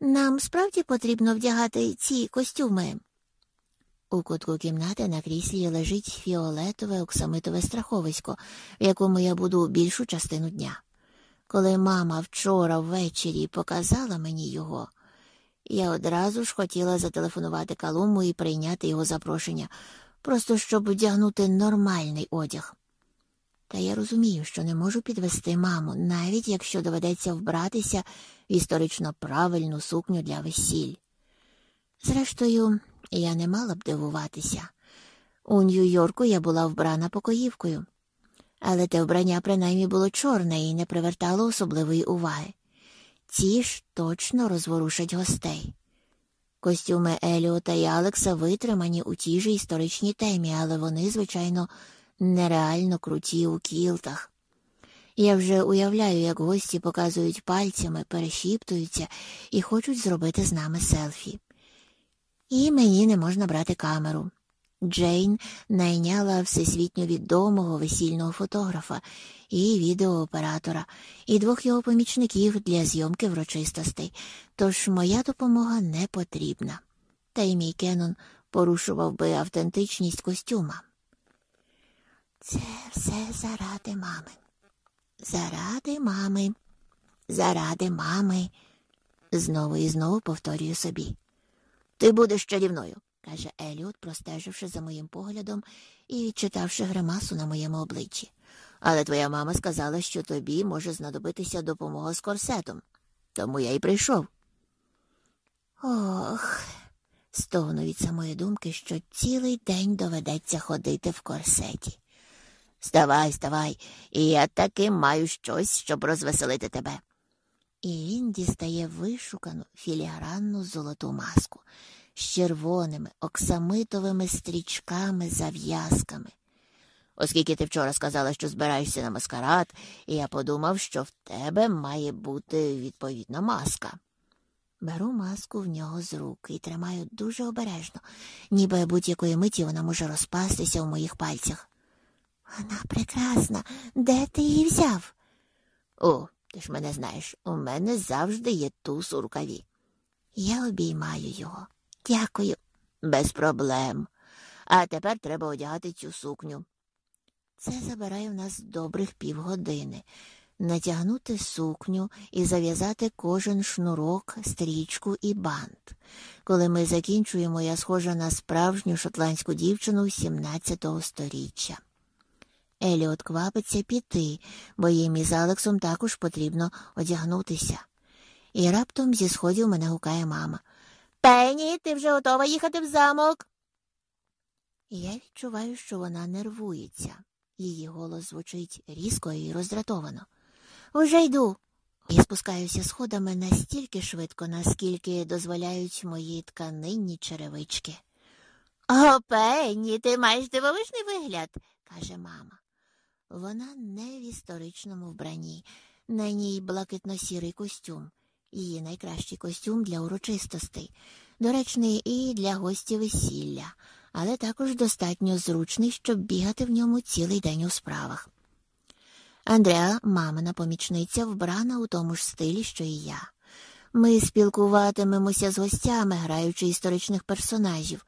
Нам справді потрібно вдягати ці костюми. У кутку кімнати на кріслі лежить фіолетове оксамитове страховисько, в якому я буду більшу частину дня. Коли мама вчора ввечері показала мені його, я одразу ж хотіла зателефонувати Калуму і прийняти його запрошення, просто щоб вдягнути нормальний одяг. Та я розумію, що не можу підвести маму, навіть якщо доведеться вбратися в історично правильну сукню для весіль. Зрештою, я не мала б дивуватися. У Нью-Йорку я була вбрана покоївкою, але те вбрання принаймні було чорне і не привертало особливої уваги. Ці ж точно розворушать гостей. Костюми Еліота і Алекса витримані у тій же історичній темі, але вони, звичайно, нереально круті у кілтах. Я вже уявляю, як гості показують пальцями, перешіптуються і хочуть зробити з нами селфі. І мені не можна брати камеру. Джейн найняла всесвітньо відомого весільного фотографа і відеооператора, і двох його помічників для зйомки врочистостей, тож моя допомога не потрібна. Та й мій Кеннон порушував би автентичність костюма. Це все заради мами. Заради мами, заради мами, знову і знову повторюю собі. Ти будеш чарівною, каже Еліот, простеживши за моїм поглядом і відчитавши гримасу на моєму обличчі. Але твоя мама сказала, що тобі може знадобитися допомога з корсетом. Тому я й прийшов. Ох, стогну від самої думки, що цілий день доведеться ходити в корсеті. Ставай, ставай, і я таки маю щось, щоб розвеселити тебе. І він дістає вишукану філігранну золоту маску з червоними оксамитовими стрічками зав'язками. Оскільки ти вчора сказала, що збираєшся на маскарад, і я подумав, що в тебе має бути відповідна маска. Беру маску в нього з рук і тримаю дуже обережно, ніби будь-якої миті вона може розпастися у моїх пальцях. Вона прекрасна. Де ти її взяв? О, ти ж мене знаєш, у мене завжди є туз у рукаві. Я обіймаю його. Дякую. Без проблем. А тепер треба одягати цю сукню. Це забирає в нас добрих півгодини. Натягнути сукню і зав'язати кожен шнурок, стрічку і бант. Коли ми закінчуємо, я схожа на справжню шотландську дівчину 17-го сторіччя. Еліот квапиться піти, бо їм із Алексом також потрібно одягнутися. І раптом зі сходів мене гукає мама. Пені, ти вже готова їхати в замок. Я відчуваю, що вона нервується. Її голос звучить різко і роздратовано. Уже йду. Я спускаюся сходами настільки швидко, наскільки дозволяють мої тканинні черевички. О, Пенні, ти маєш дивовижний вигляд, каже мама. Вона не в історичному вбранні, на ній блакитно-сірий костюм, її найкращий костюм для урочистостей, доречний і для гостів весілля, але також достатньо зручний, щоб бігати в ньому цілий день у справах. Андреа, мамина помічниця, вбрана у тому ж стилі, що і я. Ми спілкуватимемося з гостями, граючи історичних персонажів,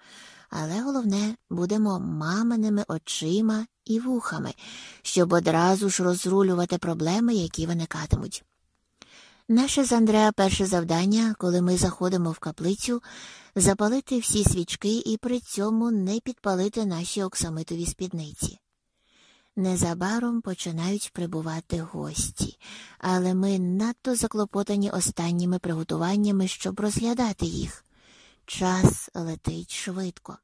але головне, будемо маминими очима і вухами, щоб одразу ж розрулювати проблеми, які виникатимуть. Наше з Андреа перше завдання, коли ми заходимо в каплицю, запалити всі свічки і при цьому не підпалити наші оксамитові спідниці. Незабаром починають прибувати гості, але ми надто заклопотані останніми приготуваннями, щоб розглядати їх. Час летить швидко.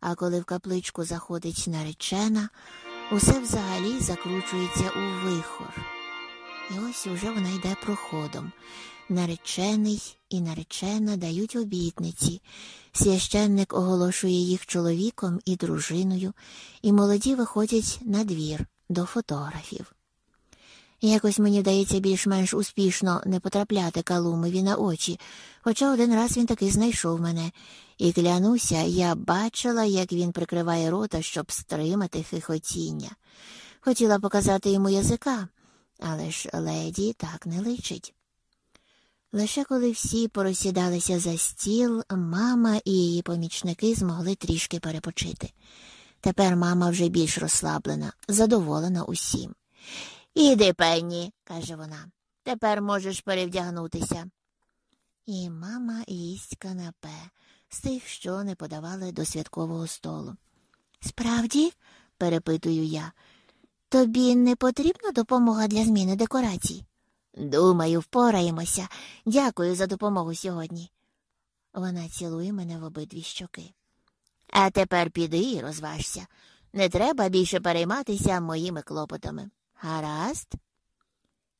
А коли в капличку заходить наречена, усе взагалі закручується у вихор. І ось уже вона йде проходом. Наречений і наречена дають обітниці. Священник оголошує їх чоловіком і дружиною, і молоді виходять на двір до фотографів. Якось мені вдається більш-менш успішно не потрапляти Калумові на очі, хоча один раз він таки знайшов мене, і клянуся, я бачила, як він прикриває рота, щоб стримати хихотіння. Хотіла показати йому язика, але ж леді так не личить. Лише коли всі порозсідалися за стіл, мама і її помічники змогли трішки перепочити. Тепер мама вже більш розслаблена, задоволена усім. Іди, пенні, каже вона, тепер можеш перевдягнутися. І мама їсть канапе з тих, що не подавали до святкового столу. Справді, перепитую я, тобі не потрібна допомога для зміни декорацій? Думаю, впораємося. Дякую за допомогу сьогодні. Вона цілує мене в обидві щоки. А тепер піди і розважся. Не треба більше перейматися моїми клопотами. Гаразд?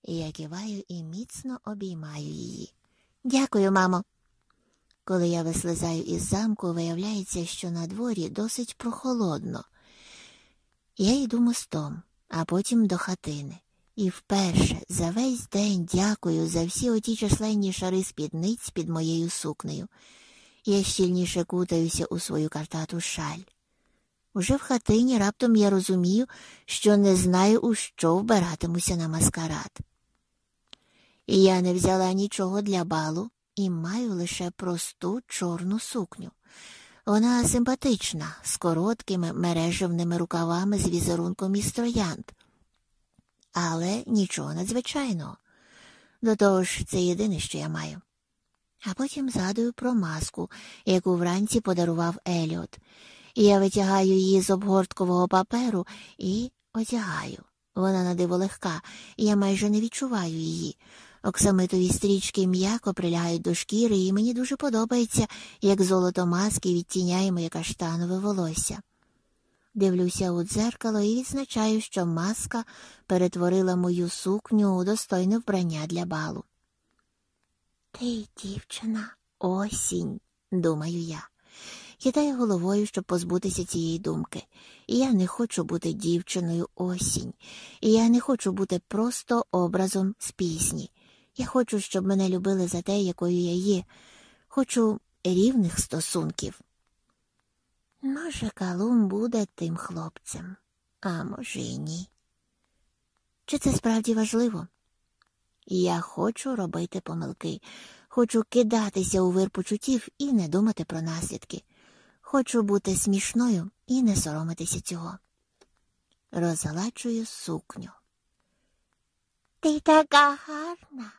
Я киваю і міцно обіймаю її. Дякую, мамо. Коли я вислизаю із замку, виявляється, що на дворі досить прохолодно. Я йду мостом, а потім до хатини. І вперше за весь день дякую за всі оті численні шари спідниць під моєю сукнею. Я щільніше кутаюся у свою картату шаль. Уже в хатині раптом я розумію, що не знаю, у що вбиратимуся на маскарад. Я не взяла нічого для балу і маю лише просту чорну сукню. Вона симпатична, з короткими мережевними рукавами з візерунком із троянд але нічого надзвичайного. До того ж, це єдине, що я маю. А потім згадую про маску, яку вранці подарував Еліот. Я витягаю її з обгорткового паперу і одягаю. Вона на диво легка, і я майже не відчуваю її. Оксамитові стрічки м'яко прилягають до шкіри, і мені дуже подобається, як золото маски відтіняє моє каштанове волосся. Дивлюся у дзеркало і відзначаю, що маска перетворила мою сукню у достойне вбрання для балу. Ти, дівчина, осінь, думаю я. Хитаю головою, щоб позбутися цієї думки. Я не хочу бути дівчиною осінь, і я не хочу бути просто образом з пісні. Я хочу, щоб мене любили за те, якою я є. Хочу рівних стосунків. Може, Калум буде тим хлопцем, а може, і ні. Чи це справді важливо? Я хочу робити помилки, хочу кидатися у вир почуттів і не думати про наслідки. Хочу бути смішною і не соромитися цього. Розгалачую сукню. Ти така гарна,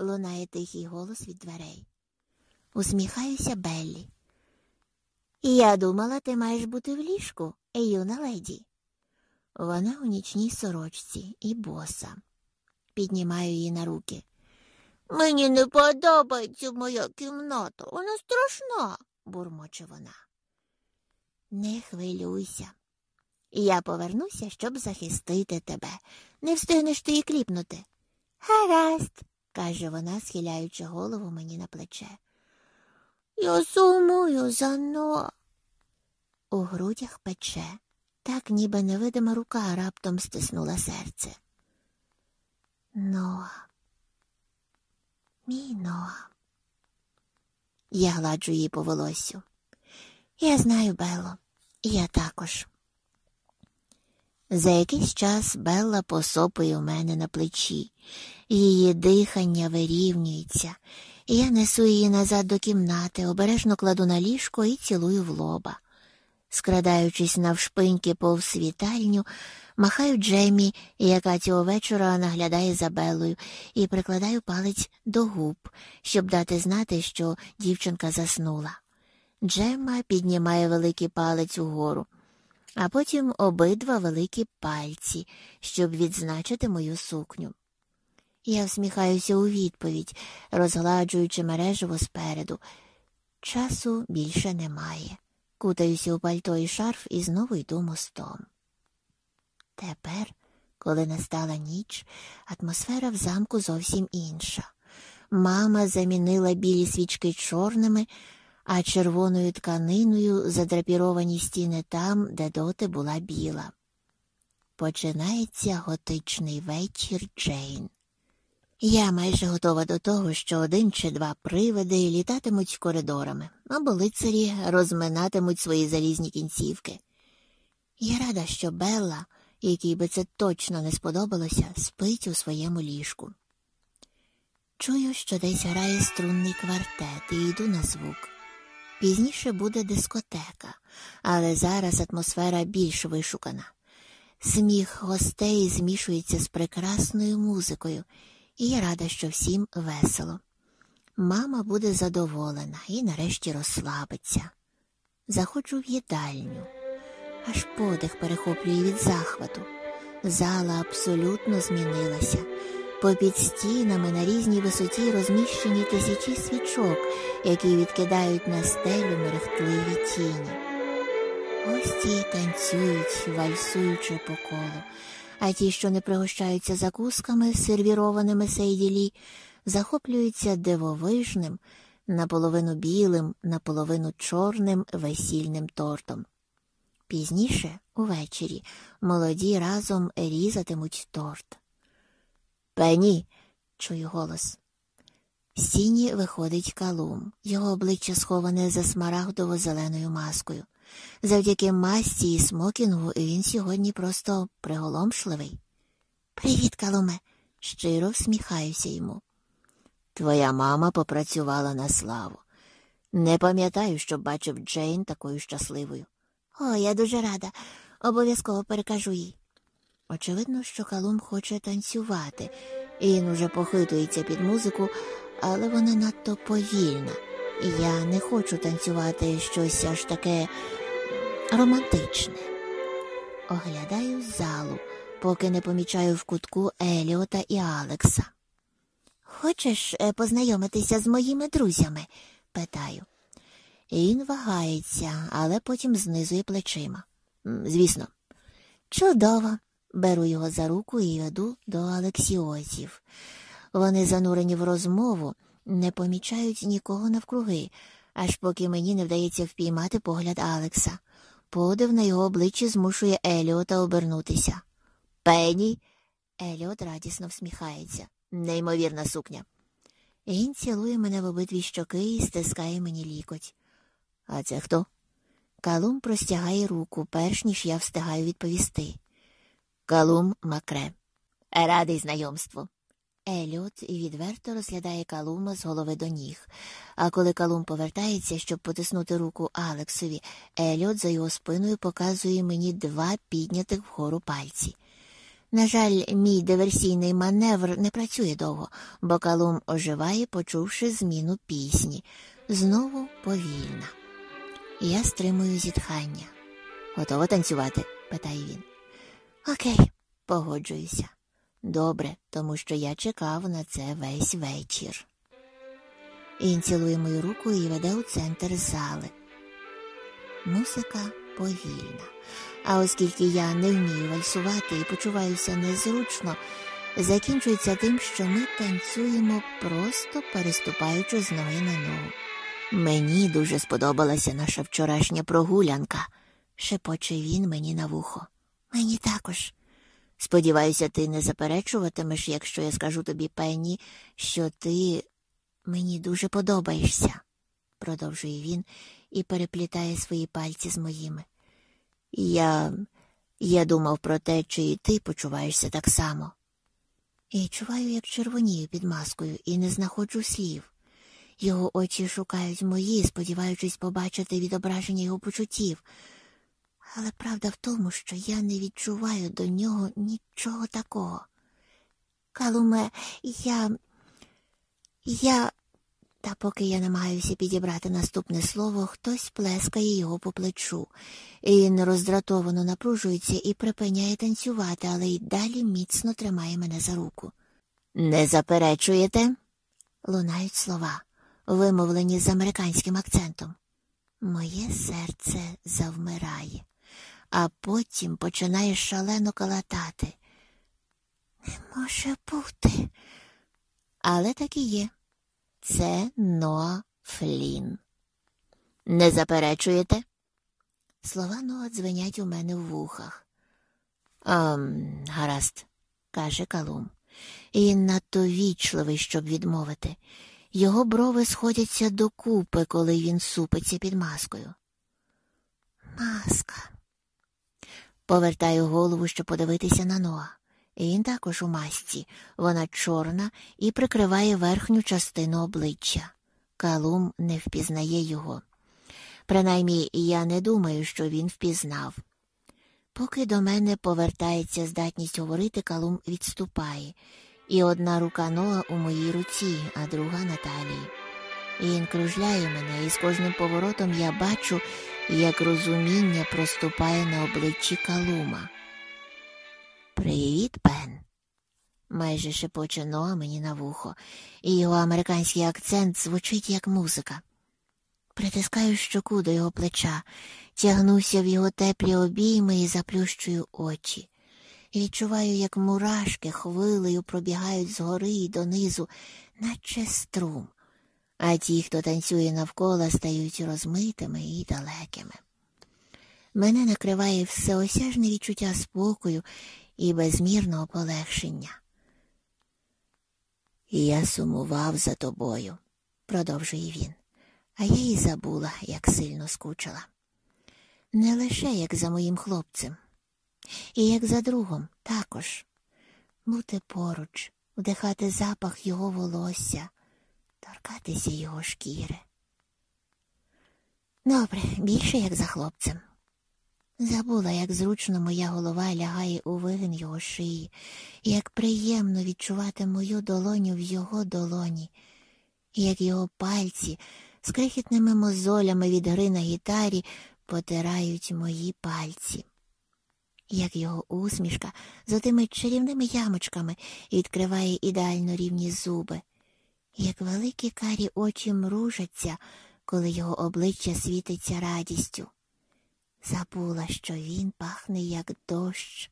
лунає тихий голос від дверей. Усміхаюся Беллі. Я думала, ти маєш бути в ліжку, юна леді. Вона у нічній сорочці і боса. Піднімаю її на руки. Мені не подобається моя кімната, вона страшна, бурмоче вона. Не хвилюйся. Я повернуся, щоб захистити тебе. Не встигнеш ти і кліпнути. Гаразд, каже вона, схиляючи голову мені на плече. Я сумую за но. У грудях пече, так ніби невидима рука раптом стиснула серце. Ноа, мій Ноа. Я гладжу її по волосю. Я знаю, Бело, я також. За якийсь час Белла посопує у мене на плечі, її дихання вирівнюється, я несу її назад до кімнати, обережно кладу на ліжко і цілую в лоба. Скрадаючись навшпиньки повз вітальню, махаю Джемі, яка цього вечора наглядає за Беллою, і прикладаю палець до губ, щоб дати знати, що дівчинка заснула. Джемма піднімає великий палець угору а потім обидва великі пальці, щоб відзначити мою сукню. Я всміхаюся у відповідь, розгладжуючи мережево спереду. Часу більше немає. Кутаюся у пальто і шарф і знову йду мостом. Тепер, коли настала ніч, атмосфера в замку зовсім інша. Мама замінила білі свічки чорними, а червоною тканиною задрапіровані стіни там, де доти була біла. Починається готичний вечір Джейн. Я майже готова до того, що один чи два привиди літатимуть коридорами, або лицарі розминатимуть свої залізні кінцівки. Я рада, що Белла, якій би це точно не сподобалося, спить у своєму ліжку. Чую, що десь грає струнний квартет і йду на звук. Пізніше буде дискотека, але зараз атмосфера більш вишукана. Сміх гостей змішується з прекрасною музикою, і я рада, що всім весело. Мама буде задоволена і нарешті розслабиться. Заходжу в їдальню, аж подих перехоплює від захвату. Зала абсолютно змінилася. Попід стінами на різній висоті розміщені тисячі свічок, які відкидають на стелю мерехтливі тіні. Гості танцюють, вальсуючи по колу, а ті, що не пригощаються закусками, сервірованими сейділі, захоплюються дивовижним, наполовину білим, наполовину чорним весільним тортом. Пізніше, увечері, молоді разом різатимуть торт. Пені, чую голос. З тіні виходить калум, його обличчя сховане за смарагдово зеленою маскою. Завдяки масті і смокінгу він сьогодні просто приголомшливий. Привіт, калуме, щиро всміхаюся йому. Твоя мама попрацювала на славу. Не пам'ятаю, щоб бачив Джейн такою щасливою. О, я дуже рада, обов'язково перекажу їй. Очевидно, що Калум хоче танцювати, він уже похитується під музику, але вона надто повільна. І я не хочу танцювати щось аж таке романтичне. Оглядаю залу, поки не помічаю в кутку Еліота і Алекса. Хочеш е, познайомитися з моїми друзями? питаю. Він вагається, але потім знизує плечима. Звісно, чудово. Беру його за руку і веду до Алексіозів. Вони занурені в розмову, не помічають нікого навкруги, аж поки мені не вдається впіймати погляд Алекса. Подив на його обличчі змушує Еліота обернутися. Пені. Еліот радісно всміхається. Неймовірна сукня. Він цілує мене в обидві щоки і стискає мені лікоть. А це хто? Калум простягає руку, перш ніж я встигаю відповісти. Калум Макре. Радий знайомству. Еліот відверто розглядає Калума з голови до ніг, а коли Калум повертається, щоб потиснути руку Алексові, Еліот за його спиною показує мені два піднятих вгору пальці. На жаль, мій диверсійний маневр не працює довго, бо Калум оживає, почувши зміну пісні. Знову повільна. Я стримую зітхання. Готова танцювати? питає він. Окей, погоджуюся. Добре, тому що я чекав на це весь вечір. Він цілує мою руку і веде у центр зали. Музика повільна. А оскільки я не вмію вальсувати і почуваюся незручно, закінчується тим, що ми танцюємо, просто переступаючи з ноги на ногу. Мені дуже сподобалася наша вчорашня прогулянка, шепоче він мені на вухо. Мені також. Сподіваюся, ти не заперечуватимеш, якщо я скажу тобі, Пенні, що ти мені дуже подобаєшся, продовжує він і переплітає свої пальці з моїми. Я Я думав про те, чи і ти почуваєшся так само. І чуваю, як червонію під маскою, і не знаходжу слів. Його очі шукають мої, сподіваючись побачити відображення його почуттів. Але правда в тому, що я не відчуваю до нього нічого такого. Калуме, я. я. Та поки я намагаюся підібрати наступне слово, хтось плескає його по плечу. Він роздратовано напружується і припиняє танцювати, але й далі міцно тримає мене за руку. Не заперечуєте? Лунають слова, вимовлені з американським акцентом. Моє серце завмирає, а потім починає шалено калатати. Не може бути. Але так і є. Це Ноа Флін. Не заперечуєте? Слова Ноа дзвенять у мене в вухах. «Ам, Гаразд, каже Калум. І надто вічливий, щоб відмовити. Його брови сходяться докупи, коли він супиться під маскою. Маска. Повертаю голову, щоб подивитися на Ноа. Він також у масці, вона чорна і прикриває верхню частину обличчя. Калум не впізнає його. Принаймні, я не думаю, що він впізнав. Поки до мене повертається здатність говорити, Калум відступає, і одна рука Ноа у моїй руці, а друга на Він кружляє мене, і з кожним поворотом я бачу, як розуміння проступає на обличчі Калума. Привіт, Пен. майже шепоче Ноа мені на вухо, і його американський акцент звучить як музика. Притискаю щоку до його плеча, тягнуся в його теплі обійми і заплющую очі. Відчуваю, як мурашки хвилею пробігають згори і донизу, наче струм, а ті, хто танцює навколо, стають розмитими і далекими. Мене накриває всеосяжне відчуття спокою і безмірного полегшення. Я сумував за тобою, продовжує він, а я й забула, як сильно скучила. Не лише як за моїм хлопцем, і як за другом також бути поруч, вдихати запах його волосся, торкатися його шкіри. Добре, більше як за хлопцем. Забула, як зручно моя голова лягає у вигин його шиї, як приємно відчувати мою долоню в його долоні, як його пальці з крихітними мозолями від гри на гітарі потирають мої пальці, як його усмішка з отими чарівними ямочками відкриває ідеально рівні зуби, як великі карі очі мружаться, коли його обличчя світиться радістю. Забула, що він пахне, як дощ.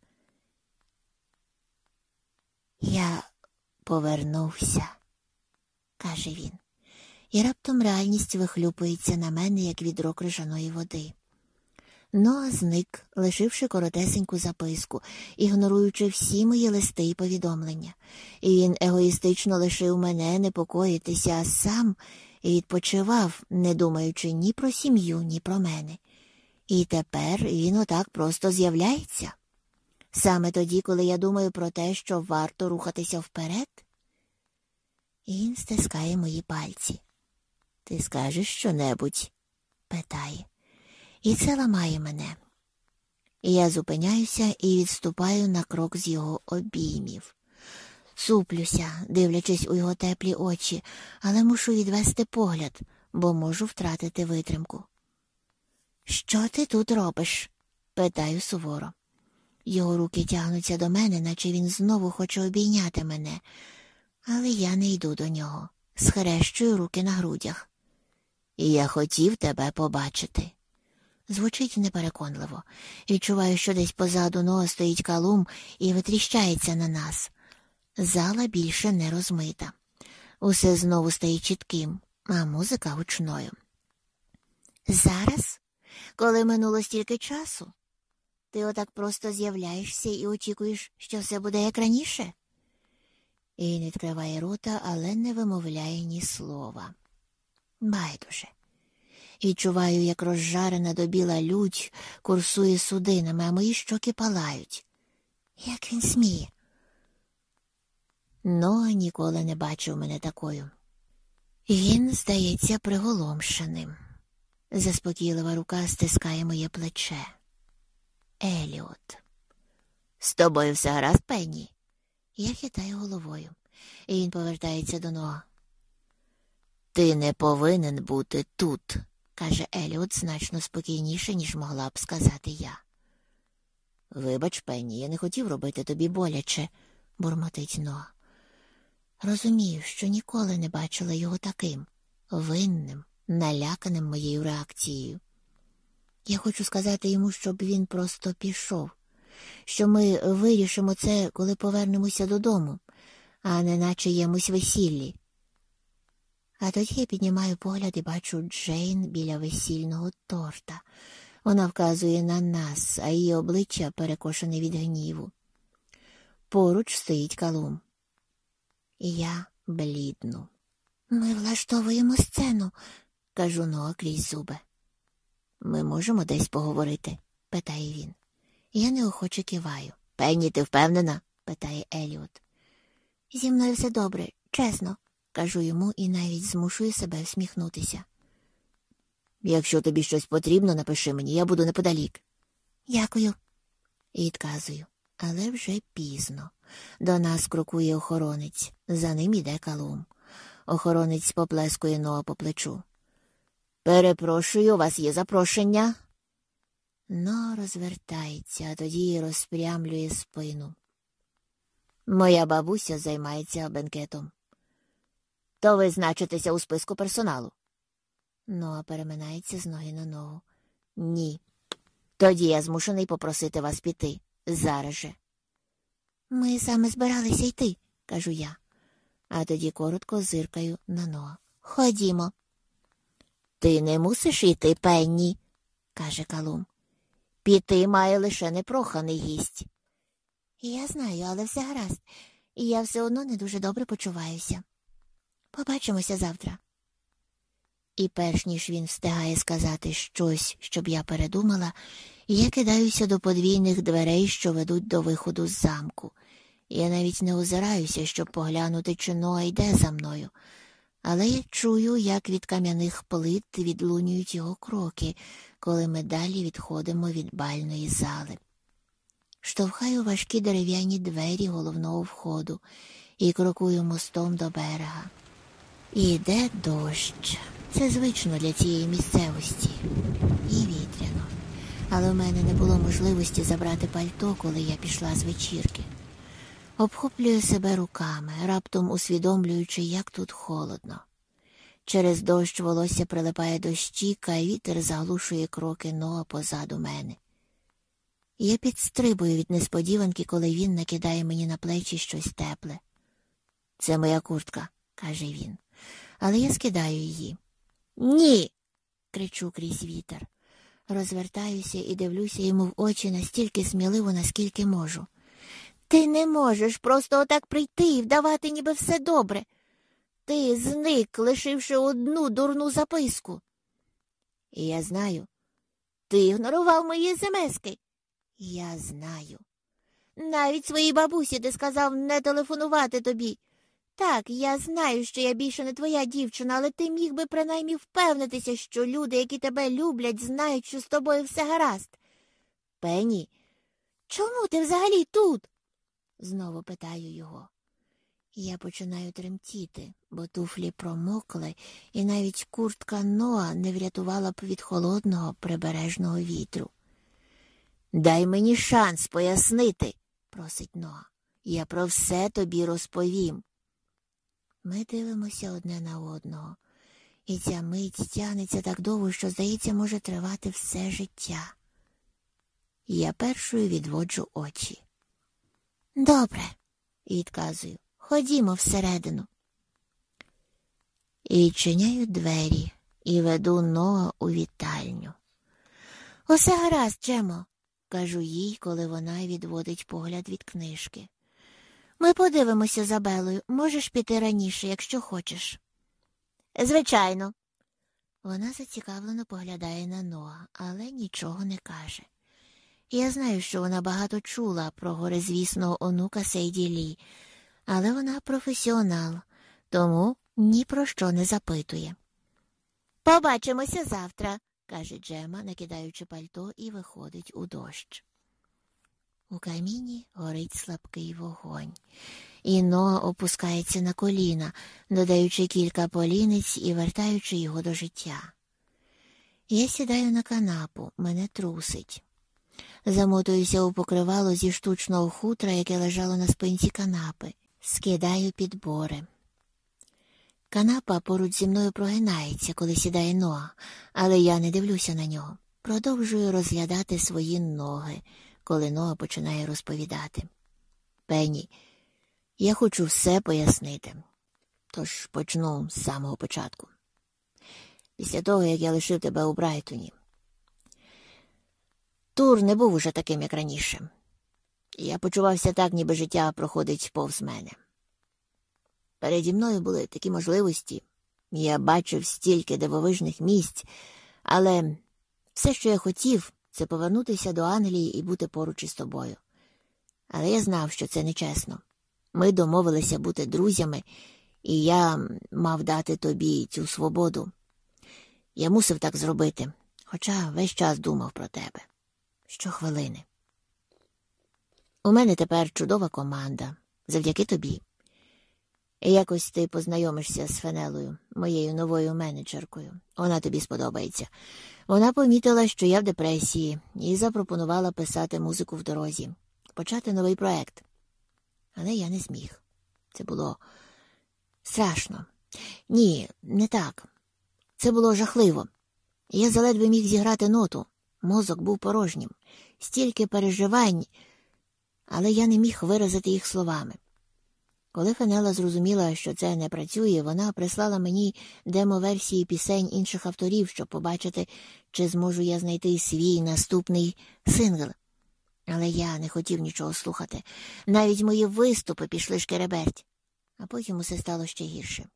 Я повернувся, каже він, і раптом реальність вихлюпується на мене, як відро крижаної води. Ноа зник, лишивши коротесеньку записку, ігноруючи всі мої листи і повідомлення, і він егоїстично лишив мене непокоїтися, а сам відпочивав, не думаючи ні про сім'ю, ні про мене. І тепер він отак просто з'являється. Саме тоді, коли я думаю про те, що варто рухатися вперед, він стискає мої пальці. Ти скажеш що-небудь? питає. І це ламає мене. Я зупиняюся і відступаю на крок з його обіймів. Суплюся, дивлячись у його теплі очі, але мушу відвести погляд, бо можу втратити витримку. Що ти тут робиш? питаю суворо. Його руки тягнуться до мене, наче він знову хоче обійняти мене, але я не йду до нього, схрещую руки на грудях. Я хотів тебе побачити. Звучить непереконливо. Відчуваю, що десь позаду нього стоїть калум і витріщається на нас. Зала більше не розмита. Усе знову стає чітким, а музика гучною. Зараз коли минуло стільки часу, ти отак просто з'являєшся і очікуєш, що все буде як раніше. І він відкриває рота, але не вимовляє ні слова. Байдуже. Відчуваю, як розжарена до біла лють курсує судинами, а мої щоки палають. Як він сміє? Но ніколи не бачив мене такою. Він, здається, приголомшеним. Заспокійлива рука стискає моє плече. Еліот. З тобою все гаразд, Пенні? Я хитаю головою, і він повертається до нога. Ти не повинен бути тут, каже Еліот значно спокійніше, ніж могла б сказати я. Вибач, Пенні, я не хотів робити тобі боляче, бурмотить Ноа. Розумію, що ніколи не бачила його таким винним, наляканим моєю реакцією. Я хочу сказати йому, щоб він просто пішов, що ми вирішимо це, коли повернемося додому, а не наче ємось весіллі. А тоді я піднімаю погляд і бачу Джейн біля весільного торта. Вона вказує на нас, а її обличчя перекошене від гніву. Поруч стоїть калум. Я блідну. Ми влаштовуємо сцену, кажу Ноа крізь зуби. Ми можемо десь поговорити? питає він. Я неохоче киваю. Пенні, ти впевнена? питає Еліот. Зі мною все добре, чесно, кажу йому і навіть змушую себе всміхнутися. Якщо тобі щось потрібно, напиши мені, я буду неподалік. Дякую. І відказую, але вже пізно. До нас крокує охоронець, за ним іде калум. Охоронець поплескує Ноа по плечу. Перепрошую, у вас є запрошення. Но розвертається, а тоді розпрямлює спину. Моя бабуся займається бенкетом. То ви значитеся у списку персоналу. Ноа переминається з ноги на ногу. Ні. Тоді я змушений попросити вас піти. Зараз же. Ми саме збиралися йти, кажу я, а тоді коротко зиркаю на Ноа. Ходімо. Ти не мусиш йти, пенні, каже Калум. Піти має лише непроханий гість. Я знаю, але все гаразд, і я все одно не дуже добре почуваюся. Побачимося завтра. І перш ніж він встигає сказати щось, щоб я передумала, я кидаюся до подвійних дверей, що ведуть до виходу з замку. Я навіть не озираюся, щоб поглянути, чи Ноа йде за мною, але я чую, як від кам'яних плит відлунюють його кроки, коли ми далі відходимо від бальної зали. Штовхаю важкі дерев'яні двері головного входу і крокую мостом до берега. І йде дощ. Це звично для цієї місцевості. І вітряно. Але в мене не було можливості забрати пальто, коли я пішла з вечірки. Обхоплюю себе руками, раптом усвідомлюючи, як тут холодно. Через дощ волосся прилипає до щіка, і вітер заглушує кроки Ноа позаду мене. Я підстрибую від несподіванки, коли він накидає мені на плечі щось тепле. Це моя куртка, каже він, але я скидаю її. Ні. кричу крізь вітер. Розвертаюся і дивлюся йому в очі настільки сміливо, наскільки можу. Ти не можеш просто отак прийти і вдавати, ніби все добре. Ти зник, лишивши одну дурну записку. І я знаю. Ти ігнорував мої смски. Я знаю. Навіть своїй бабусі ти сказав не телефонувати тобі. Так, я знаю, що я більше не твоя дівчина, але ти міг би принаймні впевнитися, що люди, які тебе люблять, знають, що з тобою все гаразд. Пені, чому ти взагалі тут? знову питаю його. Я починаю тремтіти, бо туфлі промокли, і навіть куртка Ноа не врятувала б від холодного прибережного вітру. Дай мені шанс пояснити, просить Ноа. Я про все тобі розповім. Ми дивимося одне на одного, і ця мить тягнеться так довго, що, здається, може тривати все життя. Я першою відводжу очі. Добре, відказую. Ходімо всередину. І чиняю двері і веду Ноа у вітальню. Усе гаразд, Джемо, кажу їй, коли вона відводить погляд від книжки. Ми подивимося за Белою. Можеш піти раніше, якщо хочеш. Звичайно. Вона зацікавлено поглядає на Ноа, але нічого не каже. Я знаю, що вона багато чула про горизвісного онука Сейді Лі, але вона професіонал, тому ні про що не запитує. Побачимося завтра, каже Джема, накидаючи пальто, і виходить у дощ. У каміні горить слабкий вогонь, і Ноа опускається на коліна, додаючи кілька поліниць і вертаючи його до життя. Я сідаю на канапу, мене трусить. Замотуюся у покривало зі штучного хутра, яке лежало на спинці канапи, скидаю підбори. Канапа поруч зі мною прогинається, коли сідає Ноа, але я не дивлюся на нього. Продовжую розглядати свої ноги, коли Ноа починає розповідати. Пенні, я хочу все пояснити, тож почну з самого початку. Після того, як я лишив тебе у Брайтоні. Тур не був уже таким, як раніше. Я почувався так, ніби життя проходить повз мене. Переді мною були такі можливості, я бачив стільки дивовижних місць, але все, що я хотів, це повернутися до Англії і бути поруч із тобою. Але я знав, що це нечесно. Ми домовилися бути друзями, і я мав дати тобі цю свободу. Я мусив так зробити, хоча весь час думав про тебе. Щохвилини. У мене тепер чудова команда завдяки тобі. І якось ти познайомишся з Фенелою, моєю новою менеджеркою. Вона тобі сподобається. Вона помітила, що я в депресії, і запропонувала писати музику в дорозі, почати новий проект. Але я не зміг. Це було страшно. Ні, не так. Це було жахливо. Я заледве міг зіграти ноту. Мозок був порожнім, стільки переживань, але я не міг виразити їх словами. Коли Фенела зрозуміла, що це не працює, вона прислала мені демо-версії пісень інших авторів, щоб побачити, чи зможу я знайти свій наступний сингл. Але я не хотів нічого слухати. Навіть мої виступи пішли шкереберть, а потім усе стало ще гірше.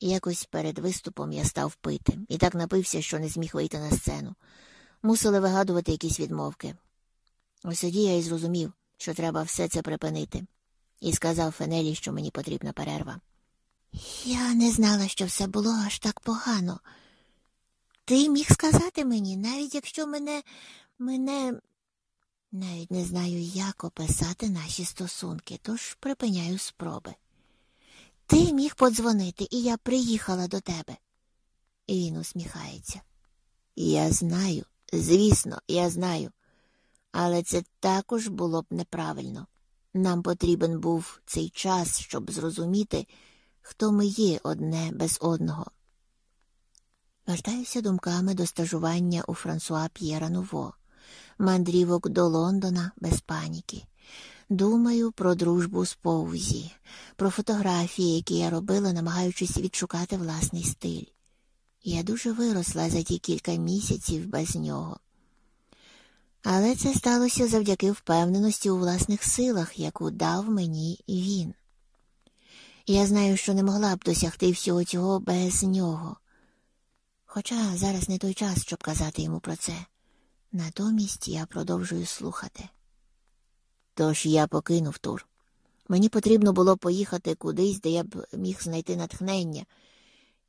якось перед виступом я став пити і так напився, що не зміг вийти на сцену. Мусили вигадувати якісь відмовки. Ось тоді я й зрозумів, що треба все це припинити і сказав Фенелі, що мені потрібна перерва. Я не знала, що все було аж так погано. Ти міг сказати мені, навіть якщо мене, мене навіть не знаю, як описати наші стосунки, тож припиняю спроби. Ти міг подзвонити, і я приїхала до тебе. І він усміхається. Я знаю, звісно, я знаю, але це також було б неправильно. Нам потрібен був цей час, щоб зрозуміти, хто ми є одне без одного. Вертаюся думками до стажування у Франсуа П'єра Нуво, мандрівок до Лондона без паніки. Думаю про дружбу з Поузі, про фотографії, які я робила, намагаючись відшукати власний стиль. Я дуже виросла за ті кілька місяців без нього. Але це сталося завдяки впевненості у власних силах, яку дав мені він. Я знаю, що не могла б досягти всього цього без нього. Хоча зараз не той час, щоб казати йому про це. Натомість я продовжую слухати. Тож я покинув тур. Мені потрібно було поїхати кудись, де я б міг знайти натхнення,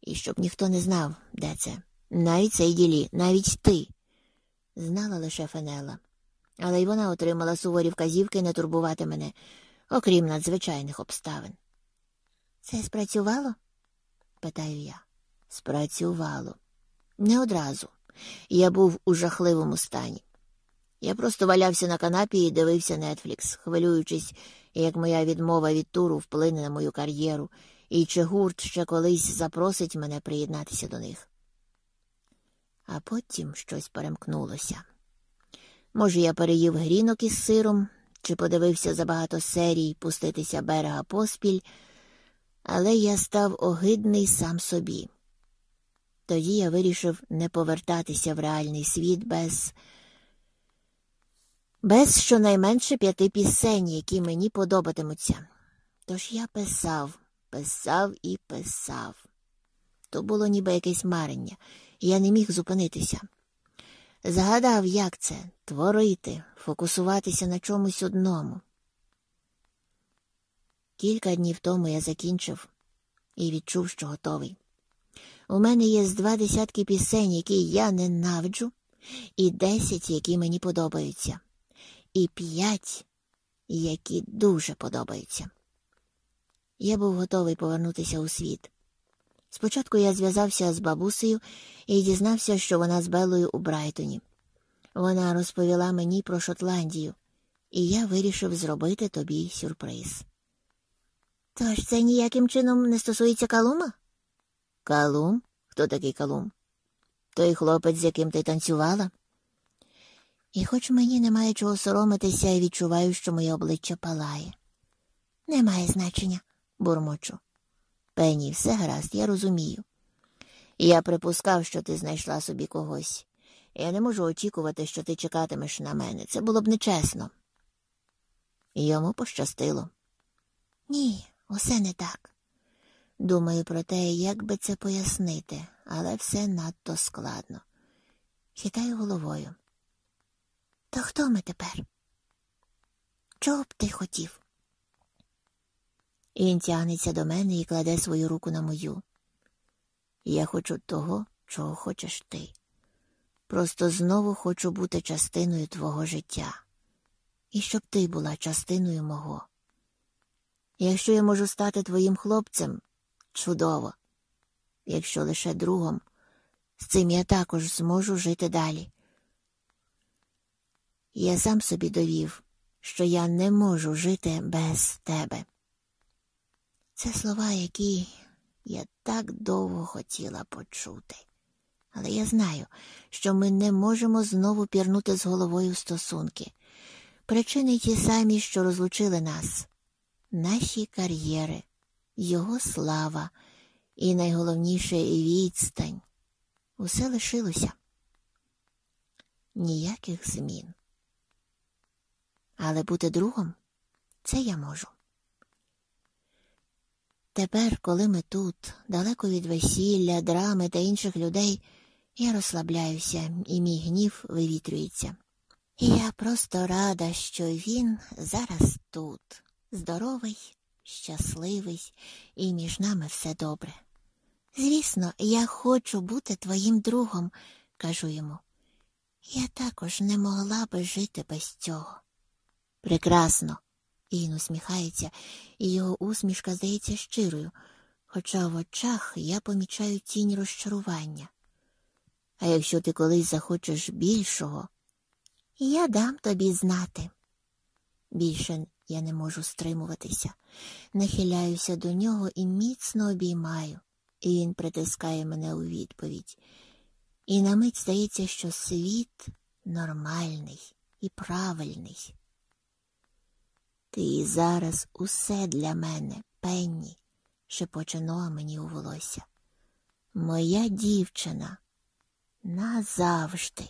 і щоб ніхто не знав, де це. Навіть цей ділі, навіть ти знала лише Фенела, але й вона отримала суворі вказівки не турбувати мене, окрім надзвичайних обставин. Це спрацювало? питаю я. Спрацювало. Не одразу. Я був у жахливому стані. Я просто валявся на канапі і дивився Нетфлікс, хвилюючись, як моя відмова від туру вплине на мою кар'єру, і чи гурт ще колись запросить мене приєднатися до них а потім щось перемкнулося. Може, я переїв грінок із сиром чи подивився забагато серій пуститися берега поспіль, але я став огидний сам собі. Тоді я вирішив не повертатися в реальний світ без без щонайменше п'яти пісень, які мені подобатимуться. Тож я писав, писав і писав. то було ніби якесь марення, я не міг зупинитися. Згадав, як це творити, фокусуватися на чомусь одному. Кілька днів тому я закінчив і відчув, що готовий. У мене є з два десятки пісень, які я ненавиджу, і десять, які мені подобаються, і п'ять, які дуже подобаються. Я був готовий повернутися у світ. Спочатку я зв'язався з бабусею і дізнався, що вона з Белою у Брайтоні. Вона розповіла мені про Шотландію, і я вирішив зробити тобі сюрприз. Тож це ніяким чином не стосується Калума? Калум? Хто такий Калум? Той хлопець, з яким ти танцювала? І хоч мені немає чого соромитися, я відчуваю, що моє обличчя палає. Немає значення, бурмочу. Пені, все гаразд, я розумію. Я припускав, що ти знайшла собі когось. Я не можу очікувати, що ти чекатимеш на мене. Це було б нечесно. Йому пощастило. Ні, усе не так. Думаю про те, як би це пояснити, але все надто складно. Хитаю головою. То хто ми тепер? Чого б ти хотів? І він тягнеться до мене і кладе свою руку на мою. Я хочу того, чого хочеш ти. Просто знову хочу бути частиною твого життя, і щоб ти була частиною мого. Якщо я можу стати твоїм хлопцем, чудово. Якщо лише другом, з цим я також зможу жити далі. Я сам собі довів, що я не можу жити без тебе. Це слова, які я так довго хотіла почути. Але я знаю, що ми не можемо знову пірнути з головою в стосунки. Причини ті самі, що розлучили нас, наші кар'єри, його слава і найголовніше відстань. Усе лишилося. Ніяких змін. Але бути другом це я можу. Тепер, коли ми тут, далеко від весілля, драми та інших людей, я розслабляюся, і мій гнів вивітрюється. І я просто рада, що він зараз тут, здоровий, щасливий, і між нами все добре. Звісно, я хочу бути твоїм другом, кажу йому. Я також не могла би жити без цього. Прекрасно. Він усміхається, і його усмішка здається щирою, хоча в очах я помічаю тінь розчарування. А якщо ти колись захочеш більшого, я дам тобі знати. Більше я не можу стримуватися, нахиляюся до нього і міцно обіймаю, і він притискає мене у відповідь. І на мить здається, що світ нормальний і правильний. Ти зараз усе для мене, пенні, шепоче Ноа мені у волосся. Моя дівчина назавжди.